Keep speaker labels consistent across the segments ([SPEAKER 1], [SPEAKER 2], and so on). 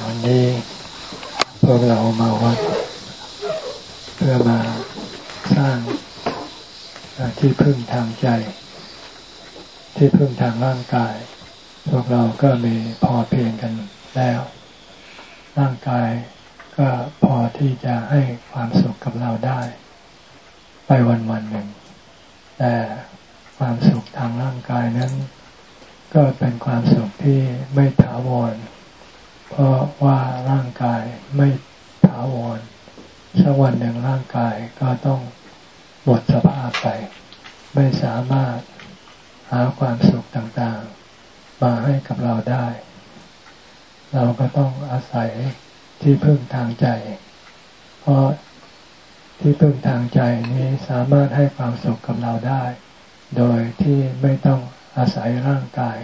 [SPEAKER 1] วันนี้พวกเรามาวัด เพื่อมาสร้างที่พึ่งทางใจ ที่พึ่งทางร่างกาย พวกเราก็มีพอเพียงกันแล้ว ร่างกายก็พอที่จะให้ความสุขกับเราได้ ไปวันวันหนึ่ง แต่ความสุขทางร่างกายนั้น ก็เป็นความสุขที่ไม่ถาวร เพราะว่าร่างกายไม่ถาวรสักวันหนึ่งร่างกายก็ต้องหมดสภาพไป ไม่สามารถหาความสุขต่างๆ มาให้กับเราได้ เราก็ต้องอาศัยที่พึ่งทางใจ เพราะที่พึ่งทางใจนี้สามารถให้ความสุขกับเราได้ โดยที่ไม่ต้องอาศัยร่างกาย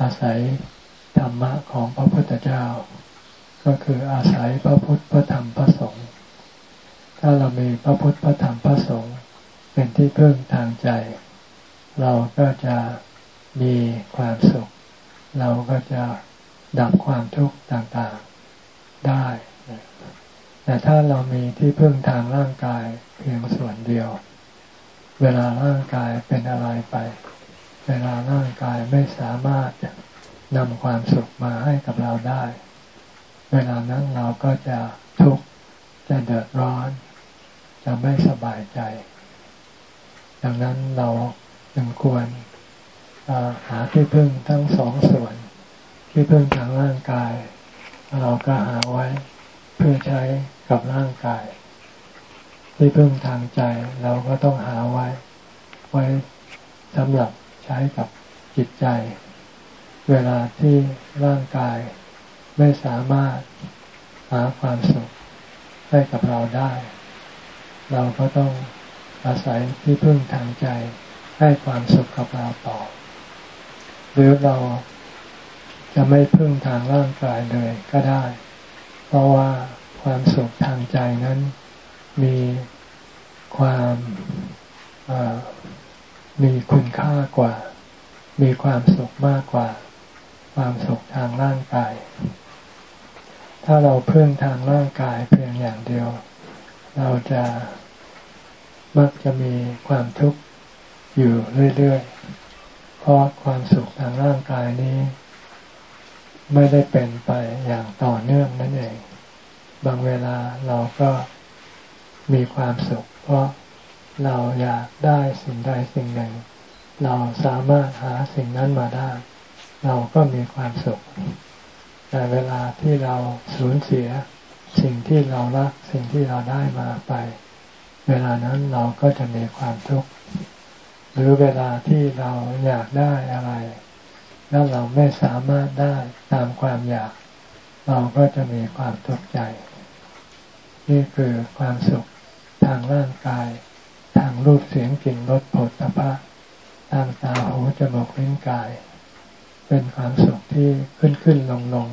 [SPEAKER 1] อาศัย ธรรมะของพระพุทธเจ้า ก็คืออาศัยพระพุทธพระธรรมพระสงฆ์ถ้าเรามีพระพุทธพระธรรมพระสงฆ์เป็นที่พึ่งทางใจ เราก็จะมีความสุข เราก็จะดับความทุกข์ต่างๆได้ แต่ถ้าเรามีที่พึ่งทางร่างกายเพียงส่วนเดียว เวลาร่างกายเป็นอะไรไป เวลาร่างกายไม่สามารถ นำความสุขมาให้กับเราได้ เวลานั้นเราก็จะทุกข์จะเดือดร้อน จะไม่สบายใจ ดังนั้นเราจึงควรหาที่พึ่งทั้งสองส่วน ที่พึ่งทางร่างกาย เราก็หาไว้เพื่อใช้กับร่างกาย ที่พึ่งทางใจเราก็ต้องหาไว้ ไว้สำหรับใช้กับจิตใจ เวลาที่ร่างกายไม่สามารถหาความสุขให้กับเราได้ เราก็ต้องอาศัยที่พึ่งทางใจให้ความสุขกับเราต่อ หรือเราจะไม่พึ่งทางร่างกายเลยก็ได้ เพราะว่าความสุขทางใจนั้นมีความมีคุณค่ากว่า มีความสุขมากกว่า ความสุขทางร่างกาย ถ้าเราเพึ่งทางร่างกายเพียงอย่างเดียว เราจะมักจะมีความทุกข์อยู่เรื่อยๆ เพราะความสุขทางร่างกายนี้ ไม่ได้เป็นไปอย่างต่อเนื่องนั่นเอง บางเวลาเราก็มีความสุข เพราะเราอยากได้สิ่งใดสิ่งหนึ่ง เราสามารถหาสิ่งนั้นมาได้ เราก็มีความสุข แต่เวลาที่เราสูญเสียสิ่งที่เรารักสิ่งที่เราได้มาไป เวลานั้นเราก็จะมีความทุกข์หรือเวลาที่เราอยากได้อะไร แล้วเราไม่สามารถได้ตามความอยาก เราก็จะมีความทุกข์ใจ นี่คือความสุขทางร่างกาย ทางรูปเสียงกลิ่นรสผลตภะทางตาหูจมูกลิ้นกาย เป็นความสุขที่ขึ้นขึ้นลงลง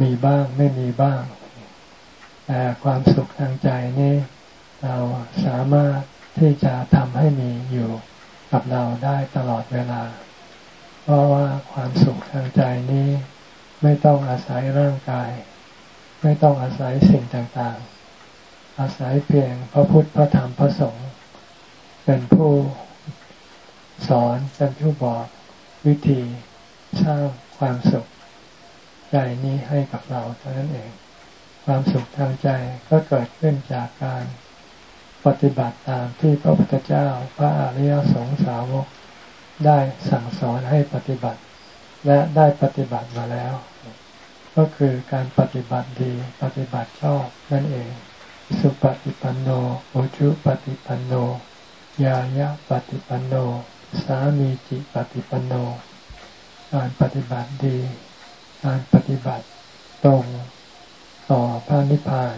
[SPEAKER 1] มีบ้างไม่มีบ้าง แต่ความสุขทางใจนี้เราสามารถที่จะทำให้มีอยู่กับเราได้ตลอดเวลา เพราะว่าความสุขทางใจนี้ไม่ต้องอาศัยร่างกาย ไม่ต้องอาศัยสิ่งต่างๆ อาศัยเพียงพระพุทธพระธรรมพระสงฆ์เป็นผู้สอนเป็นผู้บอก วิธีสร้างความสุขใจนี้ให้กับเราเท่านั้นเอง ความสุขทางใจก็เกิดขึ้นจากการปฏิบัติตามที่พระพุทธเจ้าพระอริยสงสาวกได้สั่งสอนให้ปฏิบัติ และได้ปฏิบัติมาแล้ว ก็คือการปฏิบัติดีปฏิบัติชอบนั่นเอง สุปฏิปันโนโอชุปฏิปันโน ยายะปฏิปันโน สามีจิปฏิปันโน การปฏิบัติดี การปฏิบัติตรงต่อพระนิพพาน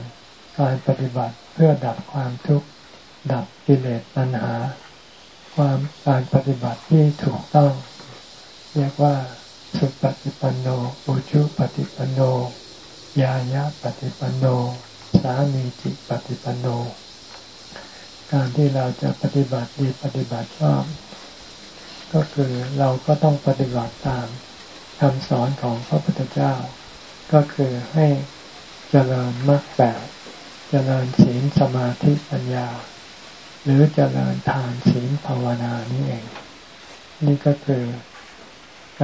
[SPEAKER 1] การปฏิบัติเพื่อดับความทุกข์ ดับกิเลสตัณหา ความการปฏิบัติที่ถูกต้อง เรียกว่าสุปฏิปันโนอุชุปฏิปันโน ยายะปฏิปันโน สามีจิปฏิปันโน การที่เราจะปฏิบัติดีปฏิบัติชอบ ก็คือเราก็ต้องปฏิบัติตามคำสอนของพระพุทธเจ้า ก็คือให้เจริญมรรคแปดเจริญศีลสมาธิปัญญา หรือเจริญทานศีลภาวนานี่เอง นี่ก็คือ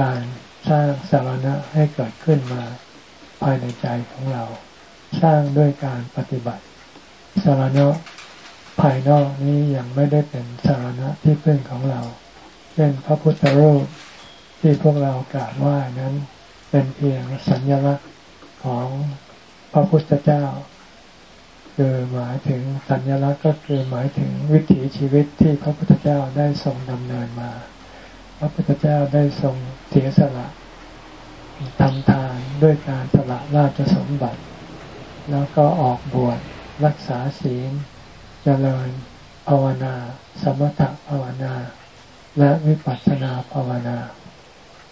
[SPEAKER 1] การสร้างสารณะให้เกิดขึ้นมาภายในใจของเรา สร้างด้วยการปฏิบัติสารณะภายนอกนี้ยังไม่ได้เป็นสารณะที่พึ่งของเรา ช่นพระพุทธรูปที่พวกเรากราบไหว้นั้น เป็นเพียงสัญลักษณ์ของพระพุทธเจ้า คือหมายถึงสัญลักษณ์ก็คือหมายถึงวิถีชีวิตที่พระพุทธเจ้าได้ทรงดำเนินมา พระพุทธเจ้าได้ทรงเสียสละทำทานด้วยการสละราชสมบัติ แล้วก็ออกบวชรักษาศีลเจริญภาวนา สมถภาวนา และวิปัสสนาภาวนา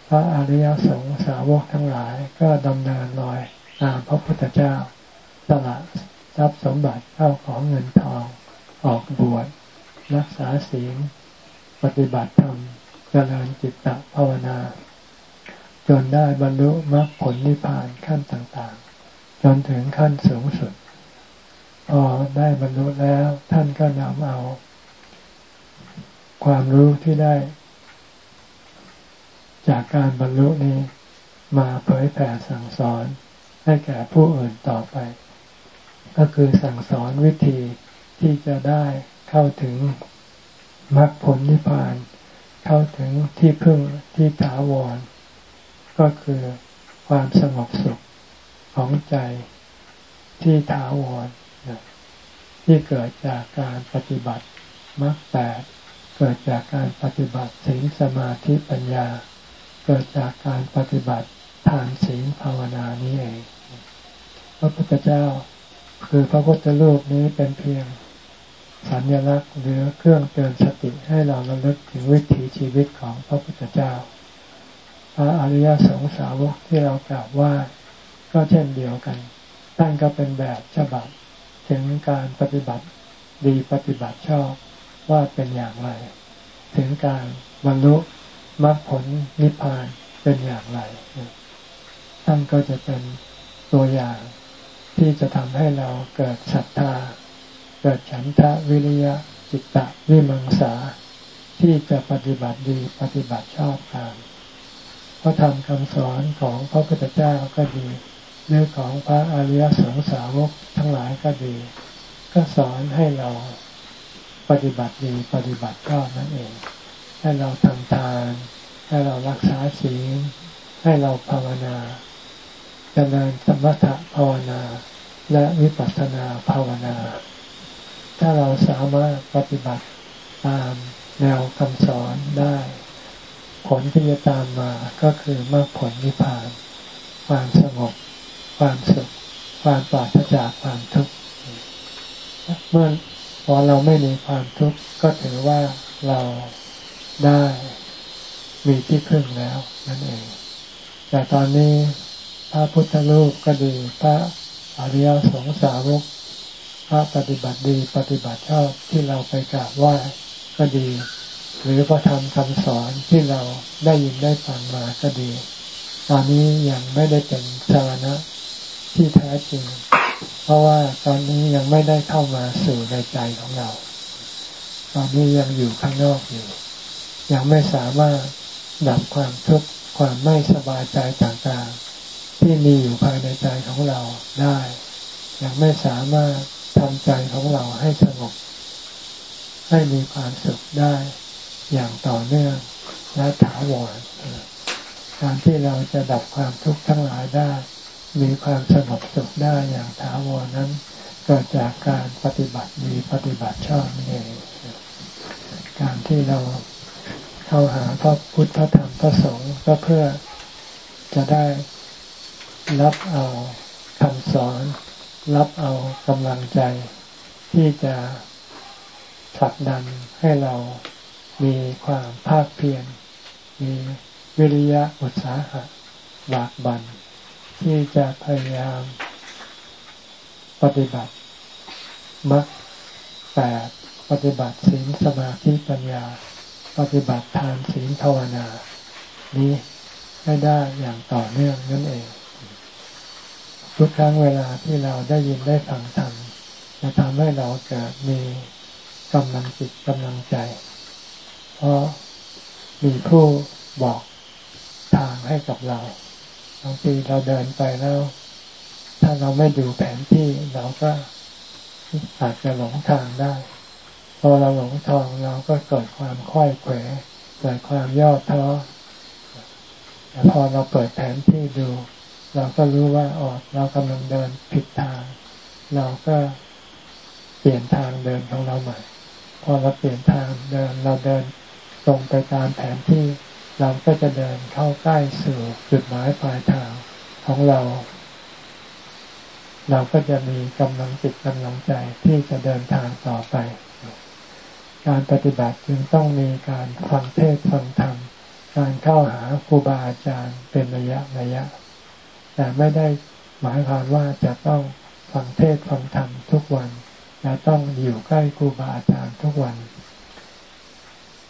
[SPEAKER 1] พระอริยสงสาวกทั้งหลายก็ดำเนินรอยตามพระพุทธเจ้าสละทรัพย์สมบัติเข้าของเงินทอง ออกบวชรักษาศีลปฏิบัติธรรมเจริญจิตตภาวนา จนได้บรรลุมรรคผลนิพพานขั้นต่างๆ จนถึงขั้นสูงสุด พอได้บรรลุแล้วท่านก็นำเอา ความรู้ที่ได้ จากการบรรลุนี้มาเผยแผ่สั่งสอน ให้แก่ผู้อื่นต่อไป ก็คือสั่งสอนวิธีที่จะได้เข้าถึงมรรคผลนิพพาน เข้าถึงที่พึ่งที่ถาวร ก็คือความสงบสุขของใจที่ถาวรที่เกิดจากการปฏิบัติมรรคแปด เกิดจากการปฏิบัติศีลสมาธิปัญญา เกิดจากการปฏิบัติทานศีลภาวนานี้เองพระพุทธเจ้าคือพระพุทธรูปนี้เป็นเพียงสัญลักษณ์หรือเครื่องเตือนสติให้เราระลึกถึงวิถีชีวิตของพระพุทธเจ้า พระอริยสงสาวกที่เรากล่าวว่าก็เช่นเดียวกันท่านก็เป็นแบบฉบับ ถึงการปฏิบัติดีปฏิบัติชอบ ว่าเป็นอย่างไร ถึงการบรรลุมรรคผลนิพพานเป็นอย่างไร ท่านก็จะเป็นตัวอย่างที่จะทำให้เราเกิดศรัทธา เกิดฉันทะวิริยะจิตตะวิมังสา ที่จะปฏิบัติดีปฏิบัติชอบตามพระธรรมคำสอนของพระพุทธเจ้าก็ดีเรื่องของพระอริยสงสาวกทั้งหลายก็ดี ก็สอนให้เรา ปฏิบัติดีปฏิบัติชอบนั่นเอง ให้เราทำทาน ให้เรารักษาศีลให้เราภาวนาจเจริญสมถะภาวนา และวิปัสสนาภาวนา ถ้าเราสามารถปฏิบัติตามแนวคำสอนได้ ผลที่จะตามมาก็คือมรรคผลนิพพาน ความสงบ ความสุข ความปราศจากความทุกข์เมื่อ พอเราไม่มีความทุกข์ก็ถือว่าเราได้มีที่พึ่งแล้วนั่นเอง แต่ตอนนี้พระพุทธรูปก็ดีพระอริยสงสาวกพระปฏิบัติดีปฏิบัติชอบที่เราไปกราบไหว้ก็ดี หรือพระธรรมคำสอนที่เราได้ยินได้ฟังมาก็ดี ตอนนี้ยังไม่ได้เป็นสาระที่แท้จริง เพราะว่าตอนนี้ยังไม่ได้เข้ามาสู่ในใจของเรา ตอนนี้ยังอยู่ข้างนอกอยู่ ยังไม่สามารถดับความทุกข์ความไม่สบายใจต่างๆ ที่มีอยู่ภายในใจของเราได้ ยังไม่สามารถทำใจของเราให้สงบ ให้มีความสุขได้อย่างต่อเนื่องและถาวรการที่เราจะดับความทุกข์ทั้งหลายได้ มีความสงบสุขได้อย่างถาวรนั้นเกิดจากการปฏิบัติดีปฏิบัติชอบนี่เองการที่เราเข้าหาพระพุทธธรรมพระสงฆ์ก็เพื่อจะได้รับเอาคำสอน รับเอากำลังใจ ที่จะผลักดันให้เรามีความภาคเพียรมีวิริยะอุตสาหะบากบัน่น ที่จะพยายามปฏิบัติมรรคแปดปฏิบัติศีลสมาธิปัญญา ปฏิบัติทานศีลภาวนา นี้ให้ได้อย่างต่อเนื่องนั่นเอง ทุกครั้งเวลาที่เราได้ยินได้ฟังธรรมจะทำให้เราเกิดมีกำลังจิตกำลังใจ เพราะมีผู้บอกทางให้กับเรา บางทีเราเดินไปแล้ว ถ้าเราไม่ดูแผนที่เราก็อาจจะหลงทางได้ พอเราหลงทางเราก็เกิดความค่อยเขวเกิดความย่อท้อแต่พอเราเปิดแผนที่ดู เราก็รู้ว่าอ๋อเรากำลังเดินผิดทาง เราก็เปลี่ยนทางเดินของเราใหม่ พอเราเปลี่ยนทางเดินเราเดินตรงไปตามแผนที่ เราก็จะเดินเข้าใกล้สู่จุดหมายปลายทางของเรา เราก็จะมีกำลังจิตกำลังใจที่จะเดินทางต่อไป การปฏิบัติจึงต้องมีการฟังเทศฟังธรรมการเข้าหาครูบาอาจารย์เป็นระยะระยะ แต่ไม่ได้หมายความว่าจะต้องฟังเทศฟังธรรมทุกวันจะต้องอยู่ใกล้ครูบาอาจารย์ทุกวัน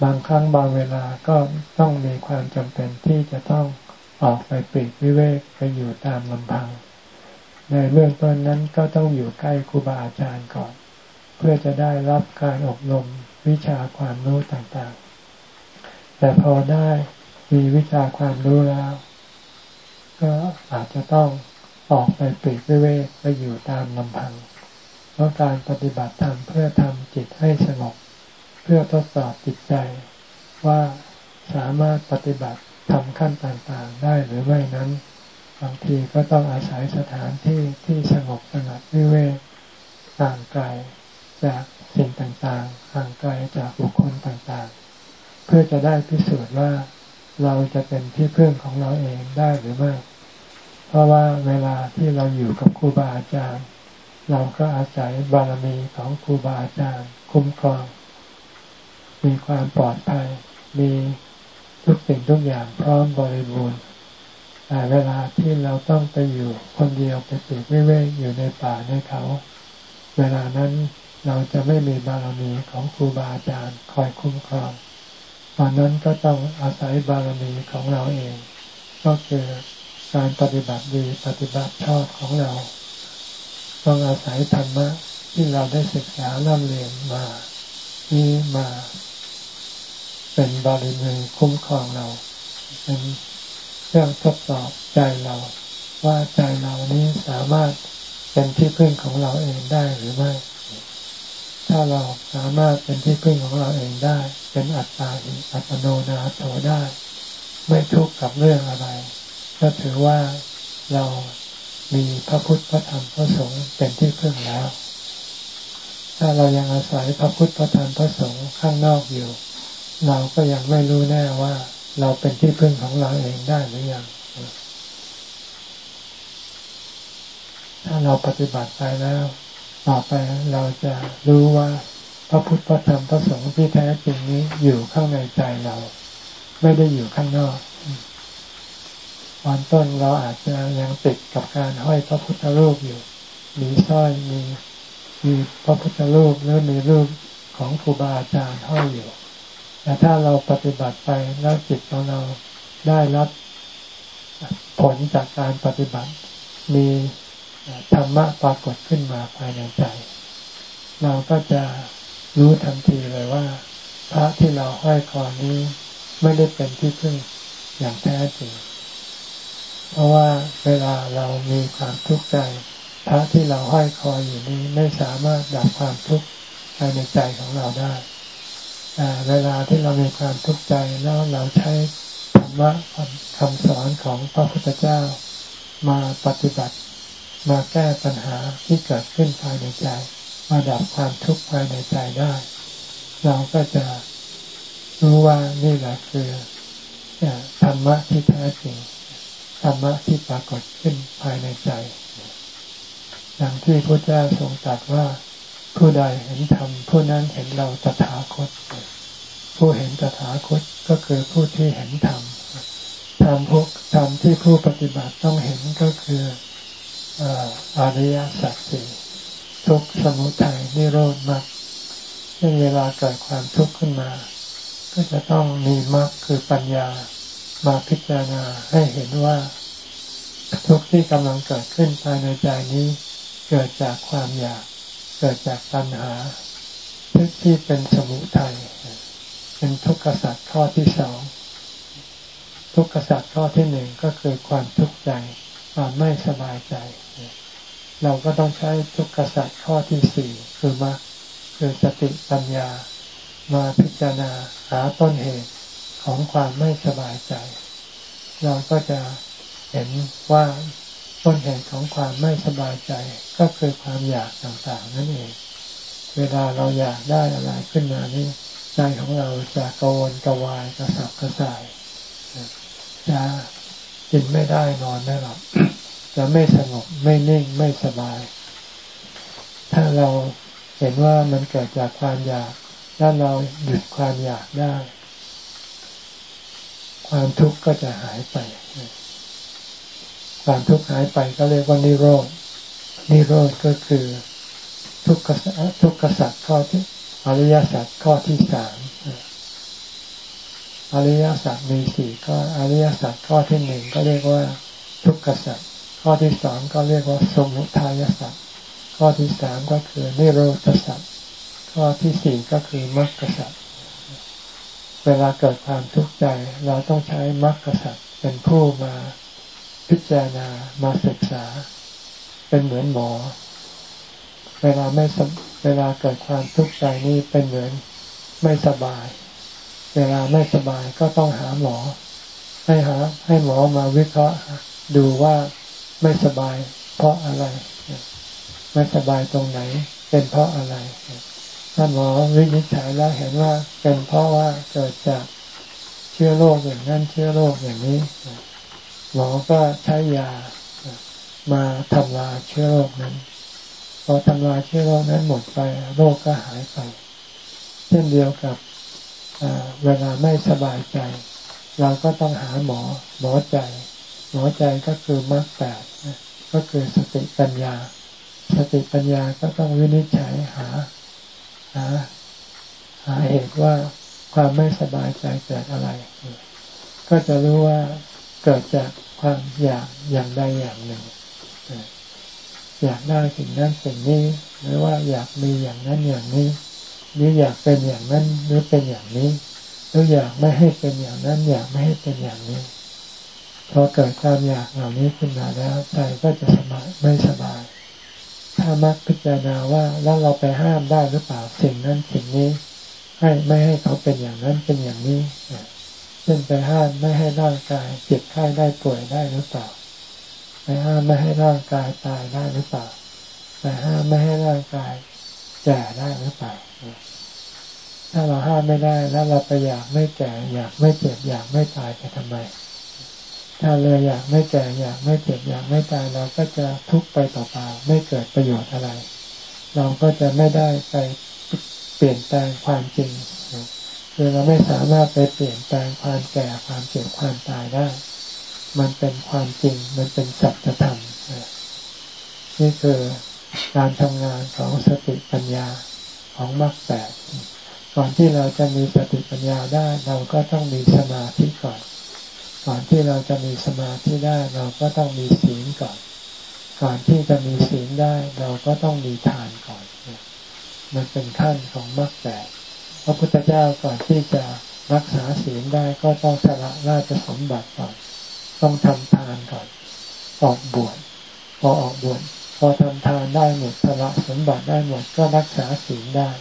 [SPEAKER 1] บางครั้งบางเวลาก็ต้องมีความจำเป็นที่จะต้องออกไปปีกวิเวกไปอยู่ตามลำพัง ในเบื้องต้นนั้นก็ต้องอยู่ใกล้ครูบาอาจารย์ก่อน เพื่อจะได้รับการอบรมวิชาความรู้ต่างๆ แต่พอได้มีวิชาความรู้แล้ว ก็อาจจะต้องออกไปปีกวิเวกไปอยู่ตามลำพัง เพราะการปฏิบัติธรรมเพื่อทำจิตให้สงบ เพื่อทดสอบจิตใจว่าสามารถปฏิบัติทำขั้นต่างๆได้หรือไม่นั้นบางทีก็ต้องอาศัยสถานที่ที่สงบสงัดวิเวกต่างไกลจากสิ่งต่างๆห่างไกลจากบุคคลต่างๆ เพื่อจะได้พิสูจน์ว่าเราจะเป็นที่พึ่งของเราเองได้หรือไม่ เพราะว่าเวลาที่เราอยู่กับครูบาอาจารย์ เราก็อาศัยบารมีของครูบาอาจารย์ คุ้มครอง มีความปลอดภัย มีทุกสิ่งทุกอย่างพร้อมบริบูรณ์แต่เวลาที่เราต้องไปอยู่คนเดียวไปปีกวิเวกอยู่ในป่าในเขา เวลานั้นเราจะไม่มีบารมีของครูบาอาจารย์คอยคุ้มครองตอนนั้นก็ต้องอาศัยบารมีของเราเอง ก็คือการปฏิบัติดีปฏิบัติชอบของเรา ต้องอาศัยธรรมะที่เราได้ศึกษาเล่าเรียนมานี่มา เป็นบารมีคุ้มครองเรา เป็นเครื่องทดสอบใจเรา ว่าใจเรานี้สามารถเป็นที่พึ่งของเราเองได้หรือไม่ ถ้าเราสามารถเป็นที่พึ่งของเราเองได้ เป็นอัตตาหิอัตโนนาโถได้ ไม่ทุกข์กับเรื่องอะไร ก็ถือว่าเรามีพระพุทธพระธรรมพระสงฆ์เป็นที่พึ่งแล้ว ถ้าเรายังอาศัยพระพุทธพระธรรมพระสงฆ์ข้างนอกอยู่ เราก็ยังไม่รู้แน่ว่า เราเป็นที่พึ่งของเราเองได้หรือยัง ถ้าเราปฏิบัติไปแล้ว ต่อไปเราจะรู้ว่า พระพุทธพระธรรมพระสงฆ์ที่แท้จริงนี้อยู่ข้างในใจเรา ไม่ได้อยู่ข้างนอกวันต้นเราอาจจะยังติดกับการห้อยพระพุทธรูปอยู่ มีสร้อยมีมีพระพุทธรูปหรือมีรูปของครูบาอาจารย์ห้อยอยู่ แต่ถ้าเราปฏิบัติไปแล้วจิตของเราได้รับผลจากการปฏิบัติ มีธรรมะปรากฏขึ้นมาภายในใจ เราก็จะรู้ทันทีเลยว่า พระที่เราห้อยคอนี้ไม่ได้เป็นที่พึ่งอย่างแท้จริง เพราะว่าเวลาเรามีความทุกข์ใจ พระที่เราห้อยคออยู่นี้ไม่สามารถดับความทุกข์ภายในใจของเราได้ เวลาที่เรามีความทุกข์ใจแล้วเราใช้ธรรมะคำสอนของพระพุทธเจ้ามาปฏิบัติมาแก้ปัญหาที่เกิดขึ้นภายในใจมาดับความทุกข์ภายในใจได้ เราก็จะรู้ว่านี่แหละคือธรรมะที่แท้จริงธรรมะที่ปรากฏขึ้นภายในใจอย่างที่พระเจ้าทรงตรัสว่า ผู้ใดเห็นธรรมผู้นั้นเห็นเราตถาคต ผู้เห็นตถาคตก็คือผู้ที่เห็นธรรมธรรมพวกธรรมที่ผู้ปฏิบัติต้องเห็นก็คืออริยสัจสี่ทุกสมุทัยนิโรธมรรคซึ่งเวลาเกิดความทุกข์ขึ้นมา ก็จะต้องมีมรรคคือปัญญามาพิจารณาให้เห็นว่า ทุกข์ที่กำลังเกิดขึ้นภายในใจนี้เกิดจากความอยาก เกิดจากตัณหาที่เป็นสมุทัยเป็นทุกข์สัตว์ข้อที่สองทุกข์สัตว์ข้อที่หนึ่งก็คือความทุกข์ใจความไม่สบายใจ เราก็ต้องใช้ทุกข์สัตว์ข้อที่สี่คือมรรคคือสติปัญญา มาพิจารณาหาต้นเหตุของความไม่สบายใจ เราก็จะเห็นว่า ต้นเหตุของความไม่สบายใจก็คือความอยากต่างๆ นั่นเอง เวลาเราอยากได้อะไรขึ้นมานี่ใจของเราจะกวนกวายกระสับกระส่ายจะกินไม่ได้นอนไม่หลับจะไม่สงบไม่นิ่งไม่สบาย ถ้าเราเห็นว่ามันเกิดจากความอยากแล้วเราหยุดความอยากได้ ความทุกข์ก็จะหายไป ความทุกข์หายไปก็เรียกว่านิโรธนิโรธก็คือทุกขทุกขสัตว์ข้อที่อริยสัจข้อที่สามอริยสัจมีสี่ก็อริยสัจข้อที่หนึ่งก็เรียกว่าทุกขสัจข้อที่สองก็เรียกว่าสมุทัยสัจข้อที่สามก็คือนิโรธสัจข้อที่สี่ก็คือมรรคสัจเวลาเกิดความทุกข์ใจเราต้องใช้มรรคสัจเป็นผู้มา พิจารณามาศึกษา เป็นเหมือนหมอ เวลาไม่เวลาเกิดความทุกข์ใจนี่เป็นเหมือนไม่สบาย เวลาไม่สบายก็ต้องหาหมอ ให้หาให้หมอมาวิเคราะห์ดูว่าไม่สบาย เพราะอะไร ไม่สบายตรงไหน เป็นเพราะอะไรถ้าหมอวินิจฉัยแล้วเห็นว่าเป็นเพราะว่าเกิดจากเชื้อโรคอย่างนั้นเชื้อโรคอย่างนี้ หมอก็ใช้ยามาทำลายเชื้อโรคนั้น พอทำลายเชื้อโรคนั้นหมดไป โรคก็หายไป เช่นเดียวกับเวลาไม่สบายใจ เราก็ต้องหาหมอ หมอใจ หมอใจก็คือมรรคแปดก็คือสติปัญญา สติปัญญาก็ต้องวินิจฉัยหาหาหาเหตุว่าความไม่สบายใจเกิดอะไร ก็จะรู้ว่าเกิดจาก ความอยากอย่างใดอย่างหนึ่ง อยากได้สิ่งนั้นสิ่งนี้ หรือว่าอยากมีอย่างนั้นอย่างนี้ หรืออยากเป็นอย่างนั้นหรือเป็นอย่างนี้หรืออยากไม่ให้เป็นอย่างนั้น อยากไม่ให้เป็นอย่างนี้พอเกิดความอยากเหล่านี้ขึ้นมาแล้วใจก็จะสบายไม่สบาย ถ้ามักพิจารณาว่าแล้วเราไปห้ามได้หรือเปล่าสิ่งนั้นสิ่งนี้ ให้ไม่ให้เขาเป็นอย่างนั้นเป็นอย่างนี้ ช่นไปห้ามไม่ให้ร่างกายเจ็บไข้ได้ป่วยได้หรือเปล่า ไปห้ามไม่ให้ร่างกายตายได้หรือเปล่า ไปห้ามไม่ให้ร่างกายแก่ได้หรือเปล่า ถ้าเราห้ามไม่ได้แล้วเราไปอยากไม่แก่ อยากไม่เจ็บอยากไม่ตายไปทำไม ถ้าเราอยากไม่แก่อยากไม่เจ็บอยากไม่ตายเราก็จะทุกข์ไปเปล่าไม่เกิดประโยชน์อะไร เราก็จะไม่ได้ไปเปลี่ยนแปลงความจริง คือเราไม่สามารถไปเปลี่ยนแปลงความแก่ความเจ็บความตายได้ มันเป็นความจริง มันเป็นสัจธรรมนี่คือการทำงานของสติปัญญาของมรรคแปดก่อนที่เราจะมีสติปัญญาได้ เราก็ต้องมีสมาธิก่อน ก่อนที่เราจะมีสมาธิได้ เราก็ต้องมีศีลก่อน ก่อนที่จะมีศีลได้ เราก็ต้องมีทานก่อน มันเป็นขั้นของมรรคแปด พระพุทธเจ้าก่อนที่จะรักษาศีลได้ก็ต้องสละราชสมบัติก่อน ต้องทำทานก่อน ออกบวชพอออกบวชพอทำทานได้หมดสละสมบัติได้หมดก็รักษาศีลได้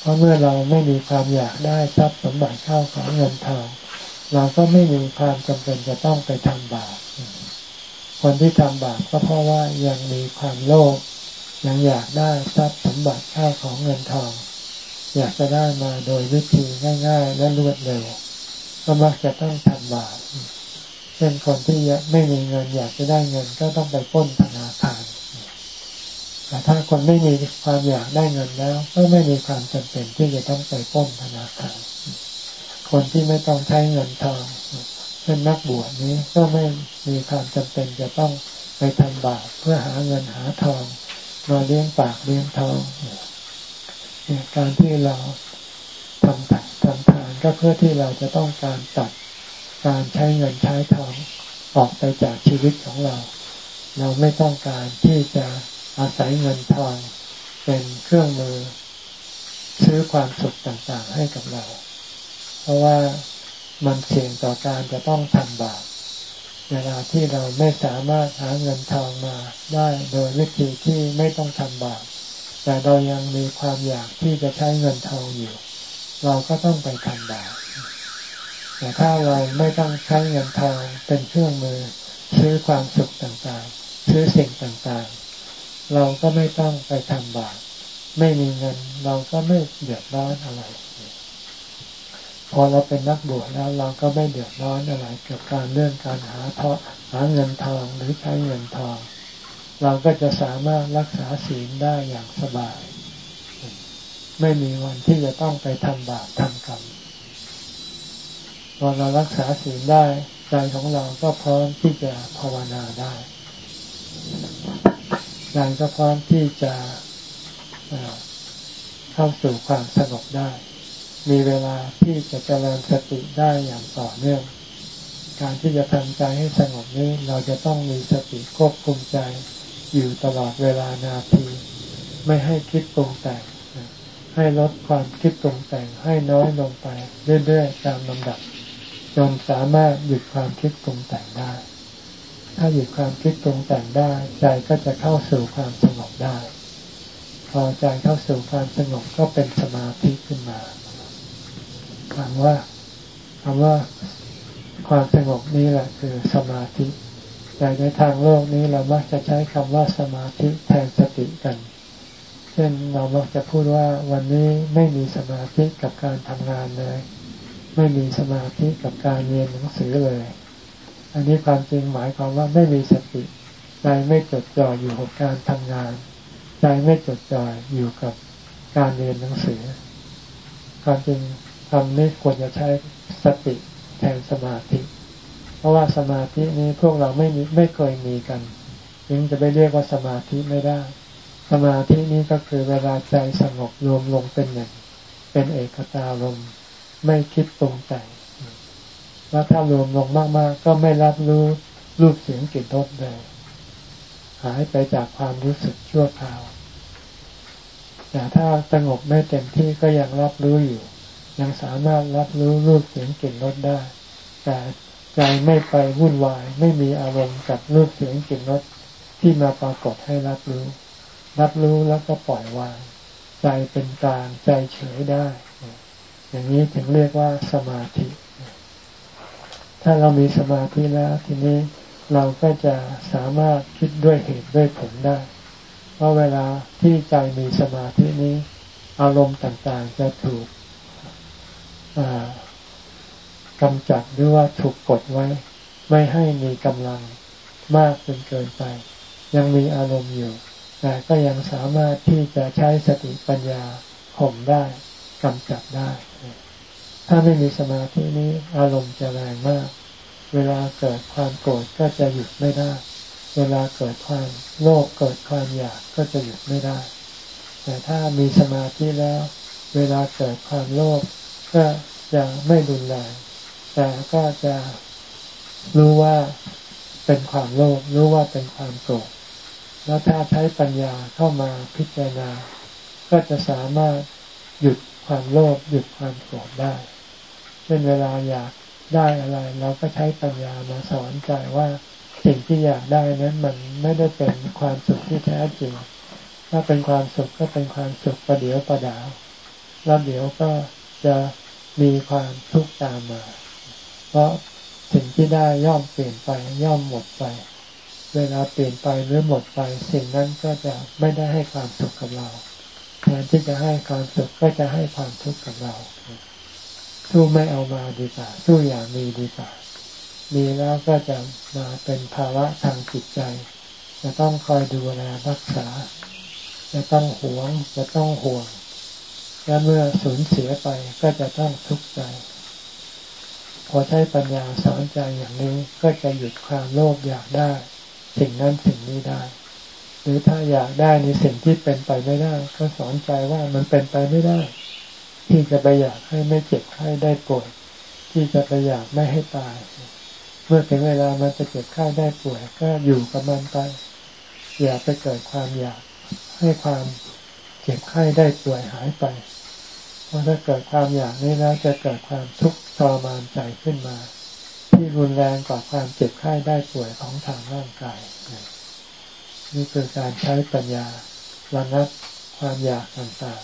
[SPEAKER 1] เพราะเมื่อเราไม่มีความอยากได้ทรัพย์สมบัติเข้าของเงินทองเราก็ไม่มีความจำเป็นจะต้องไปทำบาปคนที่ทำบาปก็เพราะว่ายังมีความโลภยังอยากได้ทรัพย์สมบัติข้าของเงินทอง อยากจะได้มาโดยวิธีง่าย ๆ และรวดเร็วก็มักจะต้องทำบาปเช่นคนที่ไม่มีเงินอยากจะได้เงินก็ต้องไปป้นธนาคารแต่ถ้าคนไม่มีความอยากได้เงินแล้ว ก็ไม่มีความจำเป็นที่จะต้องไปป้นธนาคาร คนที่ไม่ต้องใช้เงินทองเช่นนักบวชนี้ก็ไม่มีความจำเป็นจะต้องไปทำบาปเพื่อหาเงินหาทองมาเลี้ยงปากเลี้ยงทอง การที่เราทำทานทำทานก็เพื่อที่เราจะต้องการตัดการใช้เงินใช้ทองออกไปจากชีวิตของเรา เราไม่ต้องการที่จะอาศัยเงินทองเป็นเครื่องมือ ซื้อความสุขต่างๆให้กับเรา เพราะว่ามันเสี่ยงต่อการจะต้องทำบาปเวลาที่เราไม่สามารถหาเงินทองมาได้โดยวิธีที่ไม่ต้องทำบาป แต่เรายังมีความอยากที่จะใช้เงินทองอยู่ เราก็ต้องไปทำบาปแต่ถ้าเราไม่ต้องใช้เงินทองเป็นเครื่องมือ ซื้อความสุขต่างๆ ซื้อสิ่งต่างๆ เราก็ไม่ต้องไปทำบาปไม่มีเงินเราก็ไม่เดือดร้อนอะไร พอเราเป็นนักบวชแล้วเราก็ไม่เดือดร้อนอะไรเกี่ยวกับการเรื่องการหาเทาะหาเงินทองหรือใช้เงินทอง เราก็จะสามารถรักษาศีลได้อย่างสบาย ไม่มีวันที่จะต้องไปทำบาปทำกรรมพอเรารักษาศีลได้ใจของเราก็พร้อมที่จะภาวนาได้ใจก็พร้อมที่จะเข้าสู่ความสงบได้ มีเวลาที่จะเจริญสติได้อย่างต่อเนื่อง การที่จะทำใจให้สงบนี้เราจะต้องมีสติควบคุมใจ อยู่ตลอดเวลานาที ไม่ให้คิดปรุงแต่งให้ลดความคิดปรุงแต่งให้น้อยลงไป เรื่อยๆตามลำดับ จนสามารถหยุดความคิดปรุงแต่งได้ ถ้าหยุดความคิดปรุงแต่งได้ใจก็จะเข้าสู่ความสงบได้ พอใจเข้าสู่ความสงบก็เป็นสมาธิขึ้นมาคำว่าคำว่าความสงบนี้แหละคือสมาธิ แต่ในทางโลกนี้เรามักจะใช้คำว่าสมาธิแทนสติกัน เช่นเรามักจะพูดว่าวันนี้ไม่มีสมาธิกับการทำงานเลย ไม่มีสมาธิกับการเรียนหนังสือเลย อันนี้ความจริงหมายความว่าไม่มีสติใจไม่จดจ่ออยู่กับการทำงาน ใจไม่จดจ่ออยู่กับการเรียนหนังสือ ความจริงทำนี้ควรจะใช้สติแทนสมาธิ ราะว่าสมาธินี้พวกเราไม่มีไม่เคยมีกันยังจะไปเรียกว่าสมาธิไม่ได้ สมาธินี้ก็คือเวลาใจสงบรวมลงเป็นหนึ่ง เป็นเอกตาลมไม่คิดตรงแต่งแล้วถ้ารวมลงมากๆ ก็ไม่รับรู้รูปเสียงกลิ่นรสเลยหายไปจากความรู้สึกชั่วคราว แต่ถ้าสงบไม่เต็มที่ก็ยังรับรู้อยู่ ยังสามารถรับรู้รูปเสียงกลิ่นรสได้ แต่ ใจไม่ไปวุ่นวาย ไม่มีอารมณ์กับรูปเสียงกลิ่นรสที่มาปรากฏให้รับรู้ รับรู้แล้วก็ปล่อยวาง ใจเป็นกลางใจเฉยได้ อย่างนี้ถึงเรียกว่าสมาธิ ถ้าเรามีสมาธิแล้วทีนี้เราก็จะสามารถคิดด้วยเหตุด้วยผลได้เพราะเวลาที่ใจมีสมาธินี้ อารมณ์ต่างๆจะถูก กำจัดหรือว่าถูกกดไว้ ไม่ให้มีกำลังมากจนเกินไป ยังมีอารมณ์อยู่ แต่ก็ยังสามารถที่จะใช้สติปัญญาข่มได้กำจัดได้ ถ้าไม่มีสมาธินี้อารมณ์จะแรงมาก เวลาเกิดความโกรธก็จะหยุดไม่ได้ เวลาเกิดความโลภเกิดความอยากก็จะหยุดไม่ได้ แต่ถ้ามีสมาธิแล้ว เวลาเกิดความโลภก็จะไม่รุนแรง แต่ก็จะรู้ว่าเป็นความโลภรู้ว่าเป็นความโกรธแล้วถ้าใช้ปัญญาเข้ามาพิจารณา ก็จะสามารถหยุดความโลภหยุดความโกรธได้ เช่นเวลาอยากได้อะไร เราก็ใช้ปัญญามาสอนใจว่าสิ่งที่อยากได้นั้นมันไม่ได้เป็นความสุขที่แท้จริง ถ้าเป็นความสุขก็เป็นความสุขประเดียวประดาว แล้วเดี๋ยวก็จะมีความทุกข์ตามมา เพราะสิ่งที่ได้ย่อมเปลี่ยนไปย่อมหมดไป เวลาเปลี่ยนไปหรือหมดไป สิ่งนั้นก็จะไม่ได้ให้ความสุขกับเราแทนที่จะให้ความสุขก็จะให้ความทุกข์กับเรา สู้ไม่เอามาดีกว่าสู้อย่างมีดีกว่ามีแล้วก็จะมาเป็นภาระทางจิตใจ จะต้องคอยดูแลรักษา จะต้องหวง จะต้องห่วงและเมื่อสูญเสียไปก็จะต้องทุกข์ใจ พอใช้ปัญญาสอนใจอย่างนี้ก็จะหยุดความโลภอยากได้ สิ่งนั้นสิ่งนี้ได้ หรือถ้าอยากได้ในสิ่งที่เป็นไปไม่ได้ ก็สอนใจว่ามันเป็นไปไม่ได้ ที่จะไปอยากให้ไม่เจ็บให้ได้ป่วย ที่จะไปอยากไม่ให้ตาย เมื่อถึงเวลามันจะเจ็บไข้ได้ป่วย ก็อยู่กับมันไป อย่าไปเกิดความอยากให้ความเจ็บไข้ได้ป่วยหายไป เพราะถ้าเกิดความอยากนี้แล้วจะเกิดความทุกข์ทรมานใจขึ้นมา ที่รุนแรงกว่าความเจ็บไข้ได้ป่วยของทางร่างกาย นี่คือการใช้ปัญญาระงับความอยากต่าง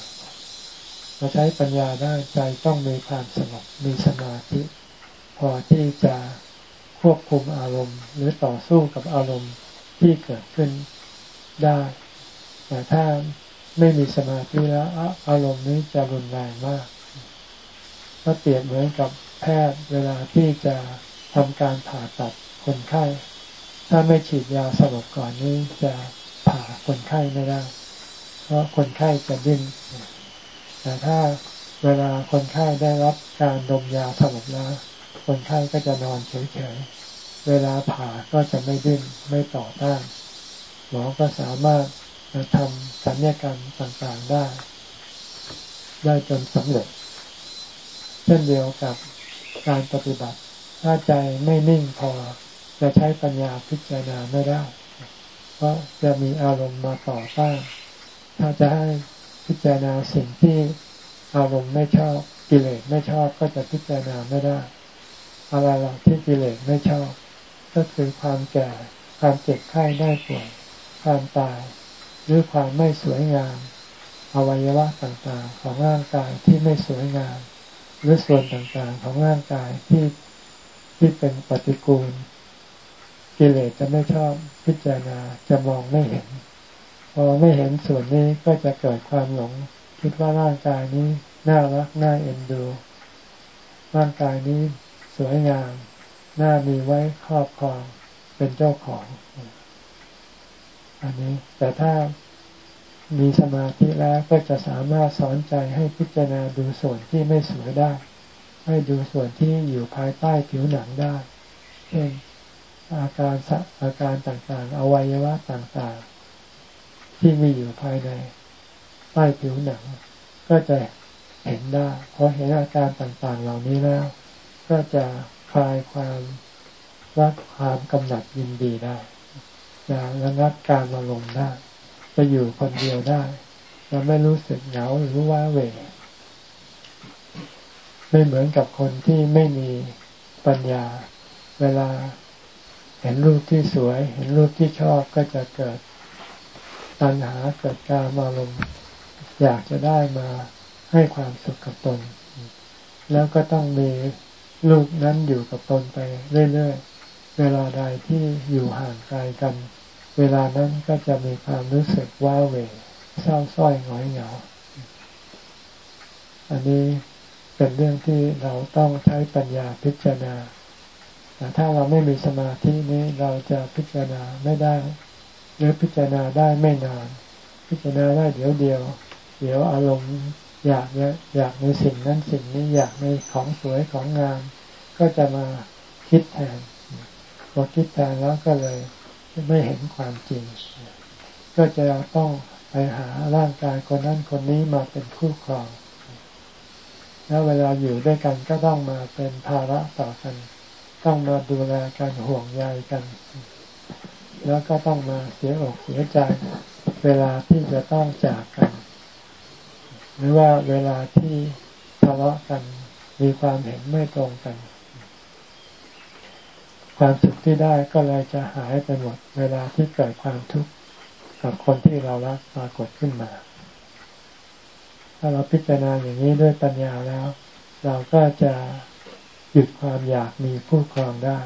[SPEAKER 1] ๆมาใช้ปัญญาได้ใจต้องมีความสงบมีสมาธิ พอที่จะควบคุมอารมณ์ หรือต่อสู้กับอารมณ์ที่เกิดขึ้นได้ แต่ถ้า ไม่มีสมาธิแล้วอารมณ์นี้จะรุนแรงมากก็เปรียบเหมือนกับแพทย์เวลาที่จะทำการผ่าตัดคนไข้ ถ้าไม่ฉีดยาสลบก่อนนี้จะผ่าคนไข้ไม่ได้ เพราะคนไข้จะดิ้น แต่ถ้าเวลาคนไข้ได้รับการดมยาสลบแล้ว คนไข้ก็จะนอนเฉยๆ เวลาผ่าก็จะไม่ดิ้นไม่ต่อต้านหมอก็สามารถ ทำสัญญกรรมต่างๆได้ ได้จนสำเร็จ เช่นเดียวกับการปฏิบัติ ถ้าใจไม่นิ่งพอจะใช้ปัญญาพิจารณาไม่ได้ เพราะจะมีอารมณ์มาต่อต้านถ้าจะให้พิจารณาสิ่งที่อารมณ์ไม่ชอบกิเลสไม่ชอบก็จะพิจารณาไม่ได้ อะไรหลักที่กิเลสไม่ชอบ ก็คือความแก่ความเจ็บไข้ได้ป่วยความตาย หรือความไม่สวยงาม อวัยวะต่างๆ ของร่างกายที่ไม่สวยงาม หรือส่วนต่างๆ ของร่างกายที่ที่เป็นปฏิกูล กิเลสจะไม่ชอบพิจารณาจะมองไม่เห็น พอไม่เห็นส่วนนี้ก็จะเกิดความหลง คิดว่าร่างกายนี้น่ารักน่าเอ็นดู ร่างกายนี้สวยงาม น่ามีไว้ครอบครองเป็นเจ้าของ อันนี้ แต่ถ้ามีสมาธิแล้วก็จะสามารถสอนใจให้พิจารณาดูส่วนที่ไม่สวยได้ ให้ดูส่วนที่อยู่ภายใต้ผิวหนังได้ เช่นอาการสอาการต่างๆ อวัยวะต่างๆ ที่มีอยู่ภายในใต้ผิวหนัง ก็จะเห็นได้พอเห็นอาการต่างๆ เหล่านี้แล้ว ก็จะคลายความรักความกำหนัดยินดีได้ จะระงับการอารมณ์ได้ จะอยู่คนเดียวได้จะไม่รู้สึกเหงาหรือว่าเหวไม่เหมือนกับคนที่ไม่มีปัญญา เวลาเห็นรูปที่สวย เห็นรูปที่ชอบก็จะเกิดตัณหาเกิดการอารมณ์อยากจะได้มาให้ความสุขกับตน แล้วก็ต้องมีรูปนั้นอยู่กับตนไปเรื่อยๆ เวลาใดที่อยู่ห่างไกลกัน เวลานั้นก็จะมีความรู้สึกว้าเหวเศร้าส้อยหงอยเหงา อันนี้เป็นเรื่องที่เราต้องใช้ปัญญาพิจารณาแต่ถ้าเราไม่มีสมาธินี้เราจะพิจารณาไม่ได้ หรือพิจารณาได้ไม่นาน พิจารณาได้เดี๋ยวเดียว เดี๋ยวอารมณ์อยากอยากในสิ่งนั้นสิ่งนี้อยากในของสวยของงาม ก็จะมาคิดแทน พอคิดแทนแล้วก็เลยไม่เห็นความจริง ก็จะต้องไปหาร่างกายคนนั้นคนนี้มาเป็นคู่ครอง แล้วเวลาอยู่ด้วยกันก็ต้องมาเป็นภาระต่อกัน ต้องมาดูแลกันห่วงใยกัน แล้วก็ต้องมาเสียอกเสียใจ เวลาที่จะต้องจากกัน หรือว่าเวลาที่ทะเลาะกันมีความเห็นไม่ตรงกัน ความสุขที่ได้ก็เลยจะหายไปหมดเวลาที่เกิดความทุกข์กับคนที่เรารักปรากฏขึ้นมา ถ้าเราพิจารณาอย่างนี้ด้วยปัญญาแล้ว เราก็จะหยุดความอยากมีผู้ครองได้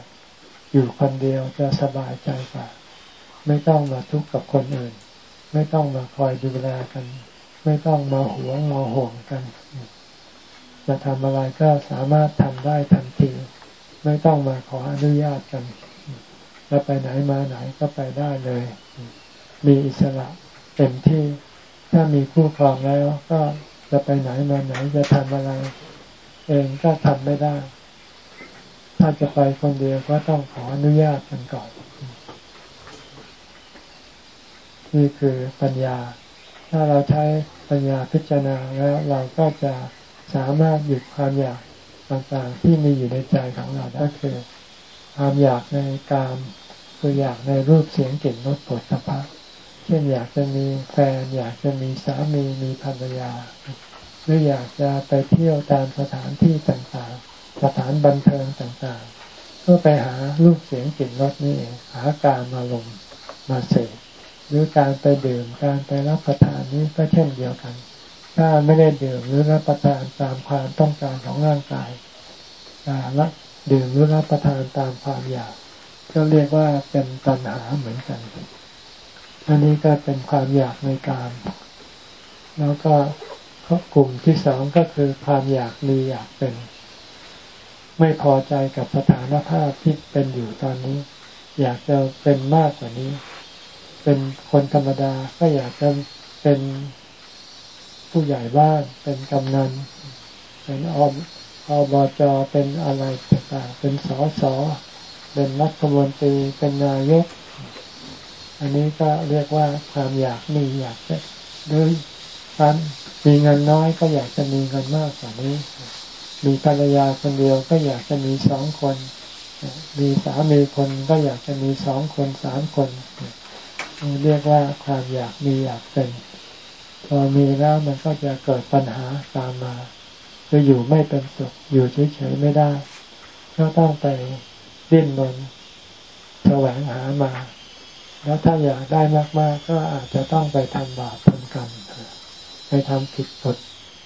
[SPEAKER 1] อยู่คนเดียวจะสบายใจกว่าไม่ต้องมาทุกข์กับคนอื่น ไม่ต้องมาคอยดูแลกัน ไม่ต้องมาหวงมาห่วงกัน จะทำอะไรก็สามารถทำได้ทันที ไม่ต้องมาขออนุญาตกันแล้วไปไหนมาไหนก็ไปได้เลย มีอิสระเต็มที่ ถ้ามีคู่ครองแล้ว ก็จะไปไหนมาไหนจะทำอะไร เองก็ทำไม่ได้ ถ้าจะไปคนเดียวก็ต้องขออนุญาตกันก่อน นี่คือปัญญา ถ้าเราใช้ปัญญาพิจารณาแล้วเราก็จะสามารถหยุดความอยาก ต่างๆ ที่มีอยู่ในใจของเราก็คือความอยากในการคืออยากในรูปเสียงกลิ่นรสผลสะพะเช่นอยากจะมีแฟน อยากจะมีสามีมีภรรยา หรืออยากจะไปเที่ยวตามสถานที่ต่างๆ สถานบันเทิงต่างๆ เพื่อไปหารูปเสียงกลิ่นรสนี่เองหาการมาลงมาเสกหรือการไปดื่มการไปรับประทานนี้ก็เช่นเดียวกัน ถ้าไม่ได้ดื่มหรือรับประทานตามความต้องการของร่างกายละดื่มหรือรับประทานตามความอยาก ก็เรียกว่าเป็นตัณหาเหมือนกัน อันนี้ก็เป็นความอยากในการ แล้วก็กลุ่มที่สองก็คือความอยากมีอยากเป็น ไม่พอใจกับสถานภาพที่เป็นอยู่ตอนนี้ อยากจะเป็นมากกว่านี้ เป็นคนธรรมดาก็อยากจะเป็น ผู้ใหญ่บ้านเป็นกำนันเป็นอบอบจเป็นอะไรต่างๆเป็นสอสอเป็นรัฐมนตรีเป็นนายก อันนี้ก็เรียกว่าความอยากมีอยากจะด้วยการมีเงินน้อยก็อยากจะมีเงินมากกว่านี้ มีภรรยาคนเดียวก็อยากจะมีสองคน มีสามีคนก็อยากจะมีสองคนสามคน เรียกว่าความอยากมีอยากเป็น พอมีแล้วมันก็จะเกิดปัญหาตามมาคืออยู่ไม่เป็นสุขอยู่เฉยๆไม่ได้ก็ต้องไปดิ้นรนแสวงหามา แล้วถ้าอยากได้มาก ๆ ก็อาจจะต้องไปทำบาปทำกรรมไปทำผิดกฎ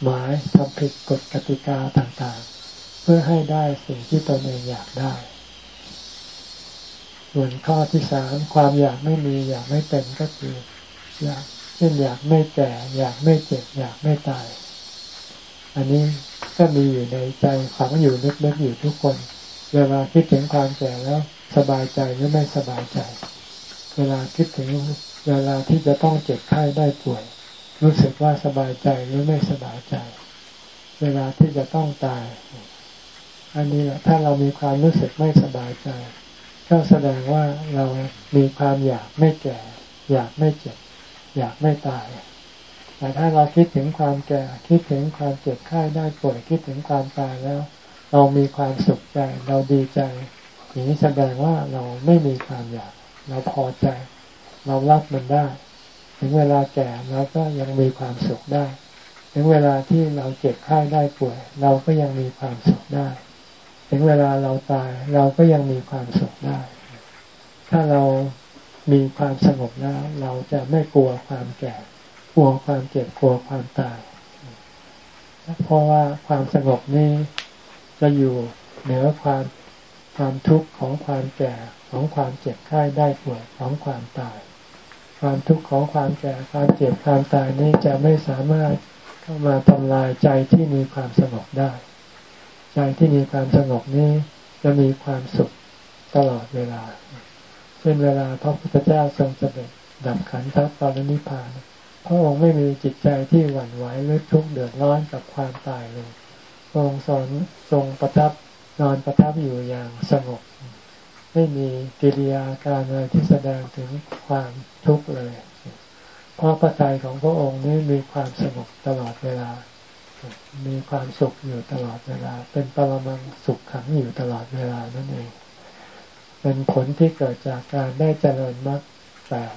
[SPEAKER 1] หมายทำผิดกฎกติกาต่างๆ เพื่อให้ได้สิ่งที่ตนเองอยากได้ ส่วนข้อที่สามความอยากไม่มีอยากไม่เป็นก็คืออยาก ช่นอยากไม่แก่ อยากไม่เจ็บ อยากไม่ตาย อันนี้ก็มีอยู่ในใจฝังอยู่ลึกๆอยู่ทุกคน เวลาคิดถึงความแก่แล้วสบายใจหรือไม่สบายใจ เวลาคิดถึงเวลาที่จะต้องเจ็บไข้ได้ป่วย รู้สึกว่าสบายใจหรือไม่สบายใจ เวลาที่จะต้องตาย อันนี้แหละถ้าเรามีความรู้สึกไม่สบายใจ ก็แสดงว่าเรามีความอยากไม่แก่ อยากไม่เจ็บ อยากไม่ตาย แต่ถ้าเราคิดถึงความแก่คิดถึงความเจ็บไข้ได้ป่วยคิดถึงความตายแล้ว เรามีความสุขใจ เราดีใจอย่างนี้แสดงว่าเราไม่มีความอยาก เราพอใจ เรารับมันได้ ถึงเวลาแก่เราก็ยังมีความสุขได้ ถึงเวลาที่เราเจ็บไข้ได้ป่วย เราก็ยังมีความสุขได้ ถึงเวลาเราตายเราก็ยังมีความสุขได้ ถ้าเรา มีความสงบแล้วเราจะไม่กลัวความแก่กลัวความเจ็บกลัวความตายเพราะว่าความสงบนี้จะอยู่เหนือความความทุกข์ของความแก่ของความเจ็บไข้ได้ป่วยของความตาย ความทุกข์ของความแก่ความเจ็บความตายนี้จะไม่สามารถเข้ามาทำลายใจที่มีความสงบได้ ใจที่มีความสงบนี้จะมีความสุขตลอดเวลา เช่นเวลาพระพุทธเจ้าทรงเสด็จดับขันธ์ตอนนิพพานพระองค์ไม่มีจิตใจที่หวั่นไหวหรือทุกข์เดือดร้อนกับความตายเลยพระองค์สอนทรงประทับนอนประทับอยู่อย่างสงบ ไม่มีกิริยาการอะไรที่แสดงถึงความทุกข์เลย เพราะพระทัยของพระองค์นี้มีความสงบตลอดเวลา มีความสุขอยู่ตลอดเวลา เป็นปรมังสุขขังอยู่ตลอดเวลานั่นเอง เป็นผลที่เกิดจากการได้เจริญมรรคแปด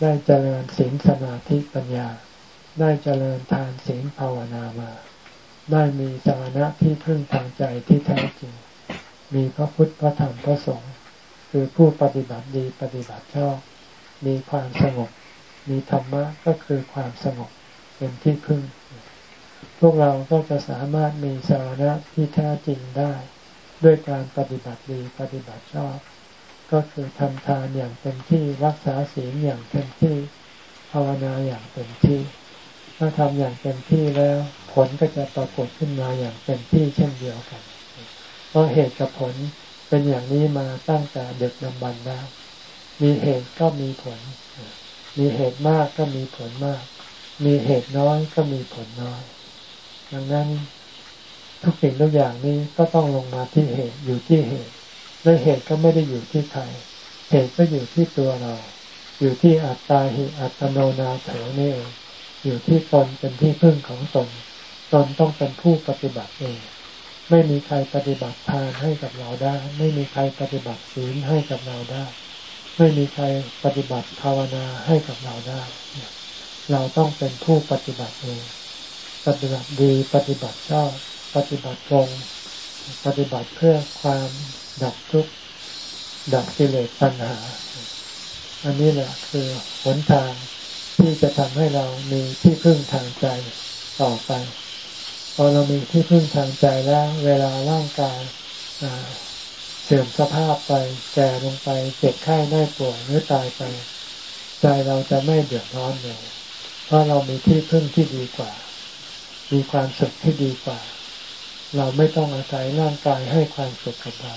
[SPEAKER 1] ได้เจริญศีลสมาธิปัญญา ได้เจริญทานศีลภาวนามา ได้มีสาระที่พึ่งทางใจที่แท้จริง มีพระพุทธพระธรรมพระสงฆ์คือผู้ปฏิบัติดีปฏิบัติชอบ มีความสงบ มีธรรมะก็คือความสงบเป็นที่พึ่ง พวกเราก็จะสามารถมีสาระที่แท้จริงได้ ด้วยการปฏิบัติดีปฏิบัติชอบ ก็คือทำทานอย่างเต็มที่รักษาศีลอย่างเต็มที่ภาวนาอย่างเต็มที่ ถ้าทำอย่างเต็มที่แล้วผลก็จะปรากฏขึ้นมาอย่างเต็มที่เช่นเดียวกัน เพราะเหตุกับผลเป็นอย่างนี้มาตั้งแต่เด็กลำบันแล้วมีเหตุก็มีผล มีเหตุมากก็มีผลมาก มีเหตุน้อยก็มีผลน้อย ดังนั้นทุกสิ่งทุกอย่างนี้ก็ต้องลงมาที่เหตุอยู่ที่เหตุ และเหตุก็ไม่ได้อยู่ที่ใคร เหตุก็อยู่ที่ตัวเรา อยู่ที่อัตตาหิอัตโนนาเถนี่เองอยู่ที่ตนเป็นที่พึ่งของตน ตนต้องเป็นผู้ปฏิบัติเอง ไม่มีใครปฏิบัติทานให้กับเราได้ ไม่มีใครปฏิบัติศีลให้กับเราได้ ไม่มีใครปฏิบัติภาวนาให้กับเราได้ เราต้องเป็นผู้ปฏิบัติเอง ปฏิบัติดีปฏิบัติชอบปฏิบัติตรง ปฏิบัติเพื่อความ ดับทุกข์ดับกิเลสปัญหา อันนี้แหละคือหนทางที่จะทำให้เรามีที่พึ่งทางใจต่อไป พอเรามีที่พึ่งทางใจแล้ว เวลาร่างกายเสื่อมสภาพไปแก่ลงไปเจ็บไข้ได้ป่วยหรือตายไป ใจเราจะไม่เดือดร้อนเลยเพราะเรามีที่พึ่งที่ดีกว่า มีความสุขที่ดีกว่า เราไม่ต้องอาศัยร่างกายให้ความสุขกับเรา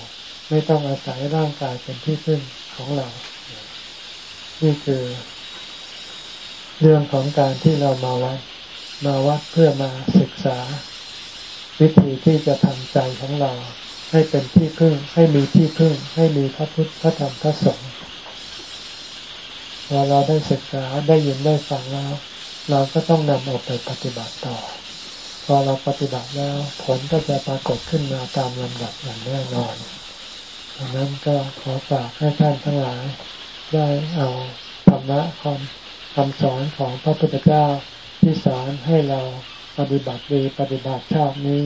[SPEAKER 1] ไม่ต้องอาศัยร่างกายเป็นที่พึ่งของเรา นี่คือ เรื่องของการที่เรามาวัดมาวัดเพื่อมาศึกษา วิธีที่จะทำใจของเรา ให้เป็นที่พึ่ง ให้มีที่พึ่ง ให้มีพระพุทธพระธรรมพระสงฆ์พอเราได้ศึกษาได้ยินได้ฟังแล้ว เราก็ต้องนำออกไปปฏิบัติต่อ พอเราปฏิบัติแล้ว ผลก็จะปรากฏขึ้นมาตามลำดับอย่างแน่นอน ดังนั้นก็ขอฝากให้ท่านทั้งหลาย ได้เอาธรรมะความคำสอนของพระพุทธเจ้าที่สอนให้เราปฏิบัติดีปฏิบัติชอบนี้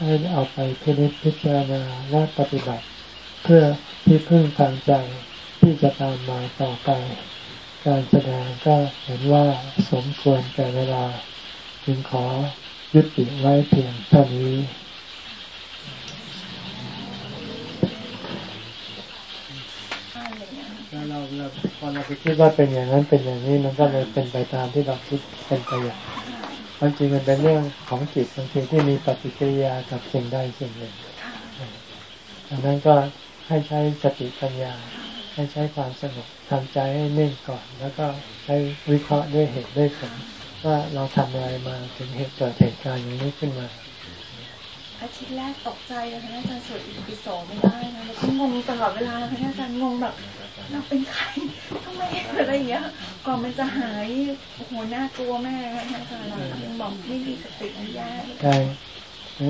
[SPEAKER 1] ให้เอาไปพิจิตพิจารณาและปฏิบัติ เพื่อที่พึ่งทางใจที่จะตามมาต่อไป การแสดงก็เห็นว่าสมควรแก่เวลา จึงขอยุติไว้เพียงเท่านี้แล้ว เราพอเราไปคิดว่าเป็นอย่างนั้นเป็นอย่างนี้มันก็เลยเป็นไปตามที่เราคิดเป็นไปอย่างมันจริงมันเป็นเรื่องของจิตบางทีที่มีปฏิกิริยากับสิ่งใดสิ่งหนึ่งดังนั้นก็ให้ใช้สติปัญญา ให้ใช้ความสงบทำใจให้นิ่งก่อน แล้วก็ใช้วิเคราะห์ด้วยเหตุด้วยผลว่าเราทำอะไรมาถึงเหตุเกิดเหตุการณ์อย่างนี้ขึ้นมา
[SPEAKER 2] อาทิตย์แรกตกใจเลยค่ะอาจารย์สวดอิติโสไม่ได้นะแล้วก็งงตลอดเวลาค่ะอาจารย์งงแบบเราเป็นใครทำไมอะไรอย่างเงี้ยก่อนมันจะหายโอ้โหน่ากลัวแม่ค่ะอาจารย์เรายังบอกไม่มีสติอันยากใช่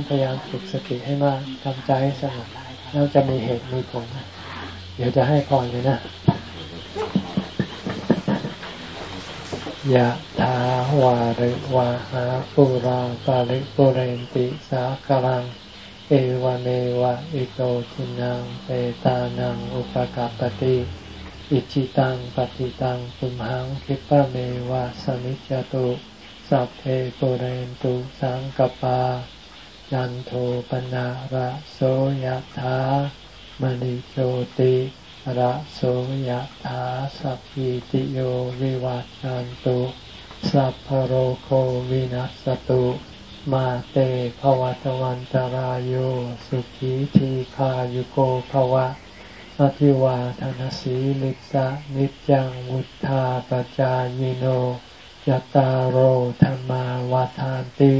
[SPEAKER 1] พยายามฝึกสติให้มากทำใจให้สงบแล้วจะมีเหตุมีผลเดี๋ยวจะให้พรเลยนะ ยะถาวาริวาหาปุราปาริปุเรนติสากลัง เอวเมวะอิโตทินังเปตานังอุปกาปติอิจิตังปฏิตังปุมหังคิปะเมวะสมิจจตุสัพเพปุเรนตุสังกปายันโทปนะระโสยะถามณิโชติ ระโสยถาสัพพิติโยวิวัจจันตุสัพพโรโควินัสตุ มาเตภวัตวันตารโยสุขีทีขายุโกภวะอภิวาทานสีลิสะนิจังวุธาปจายโนยตารโอธรรมาวาทานติ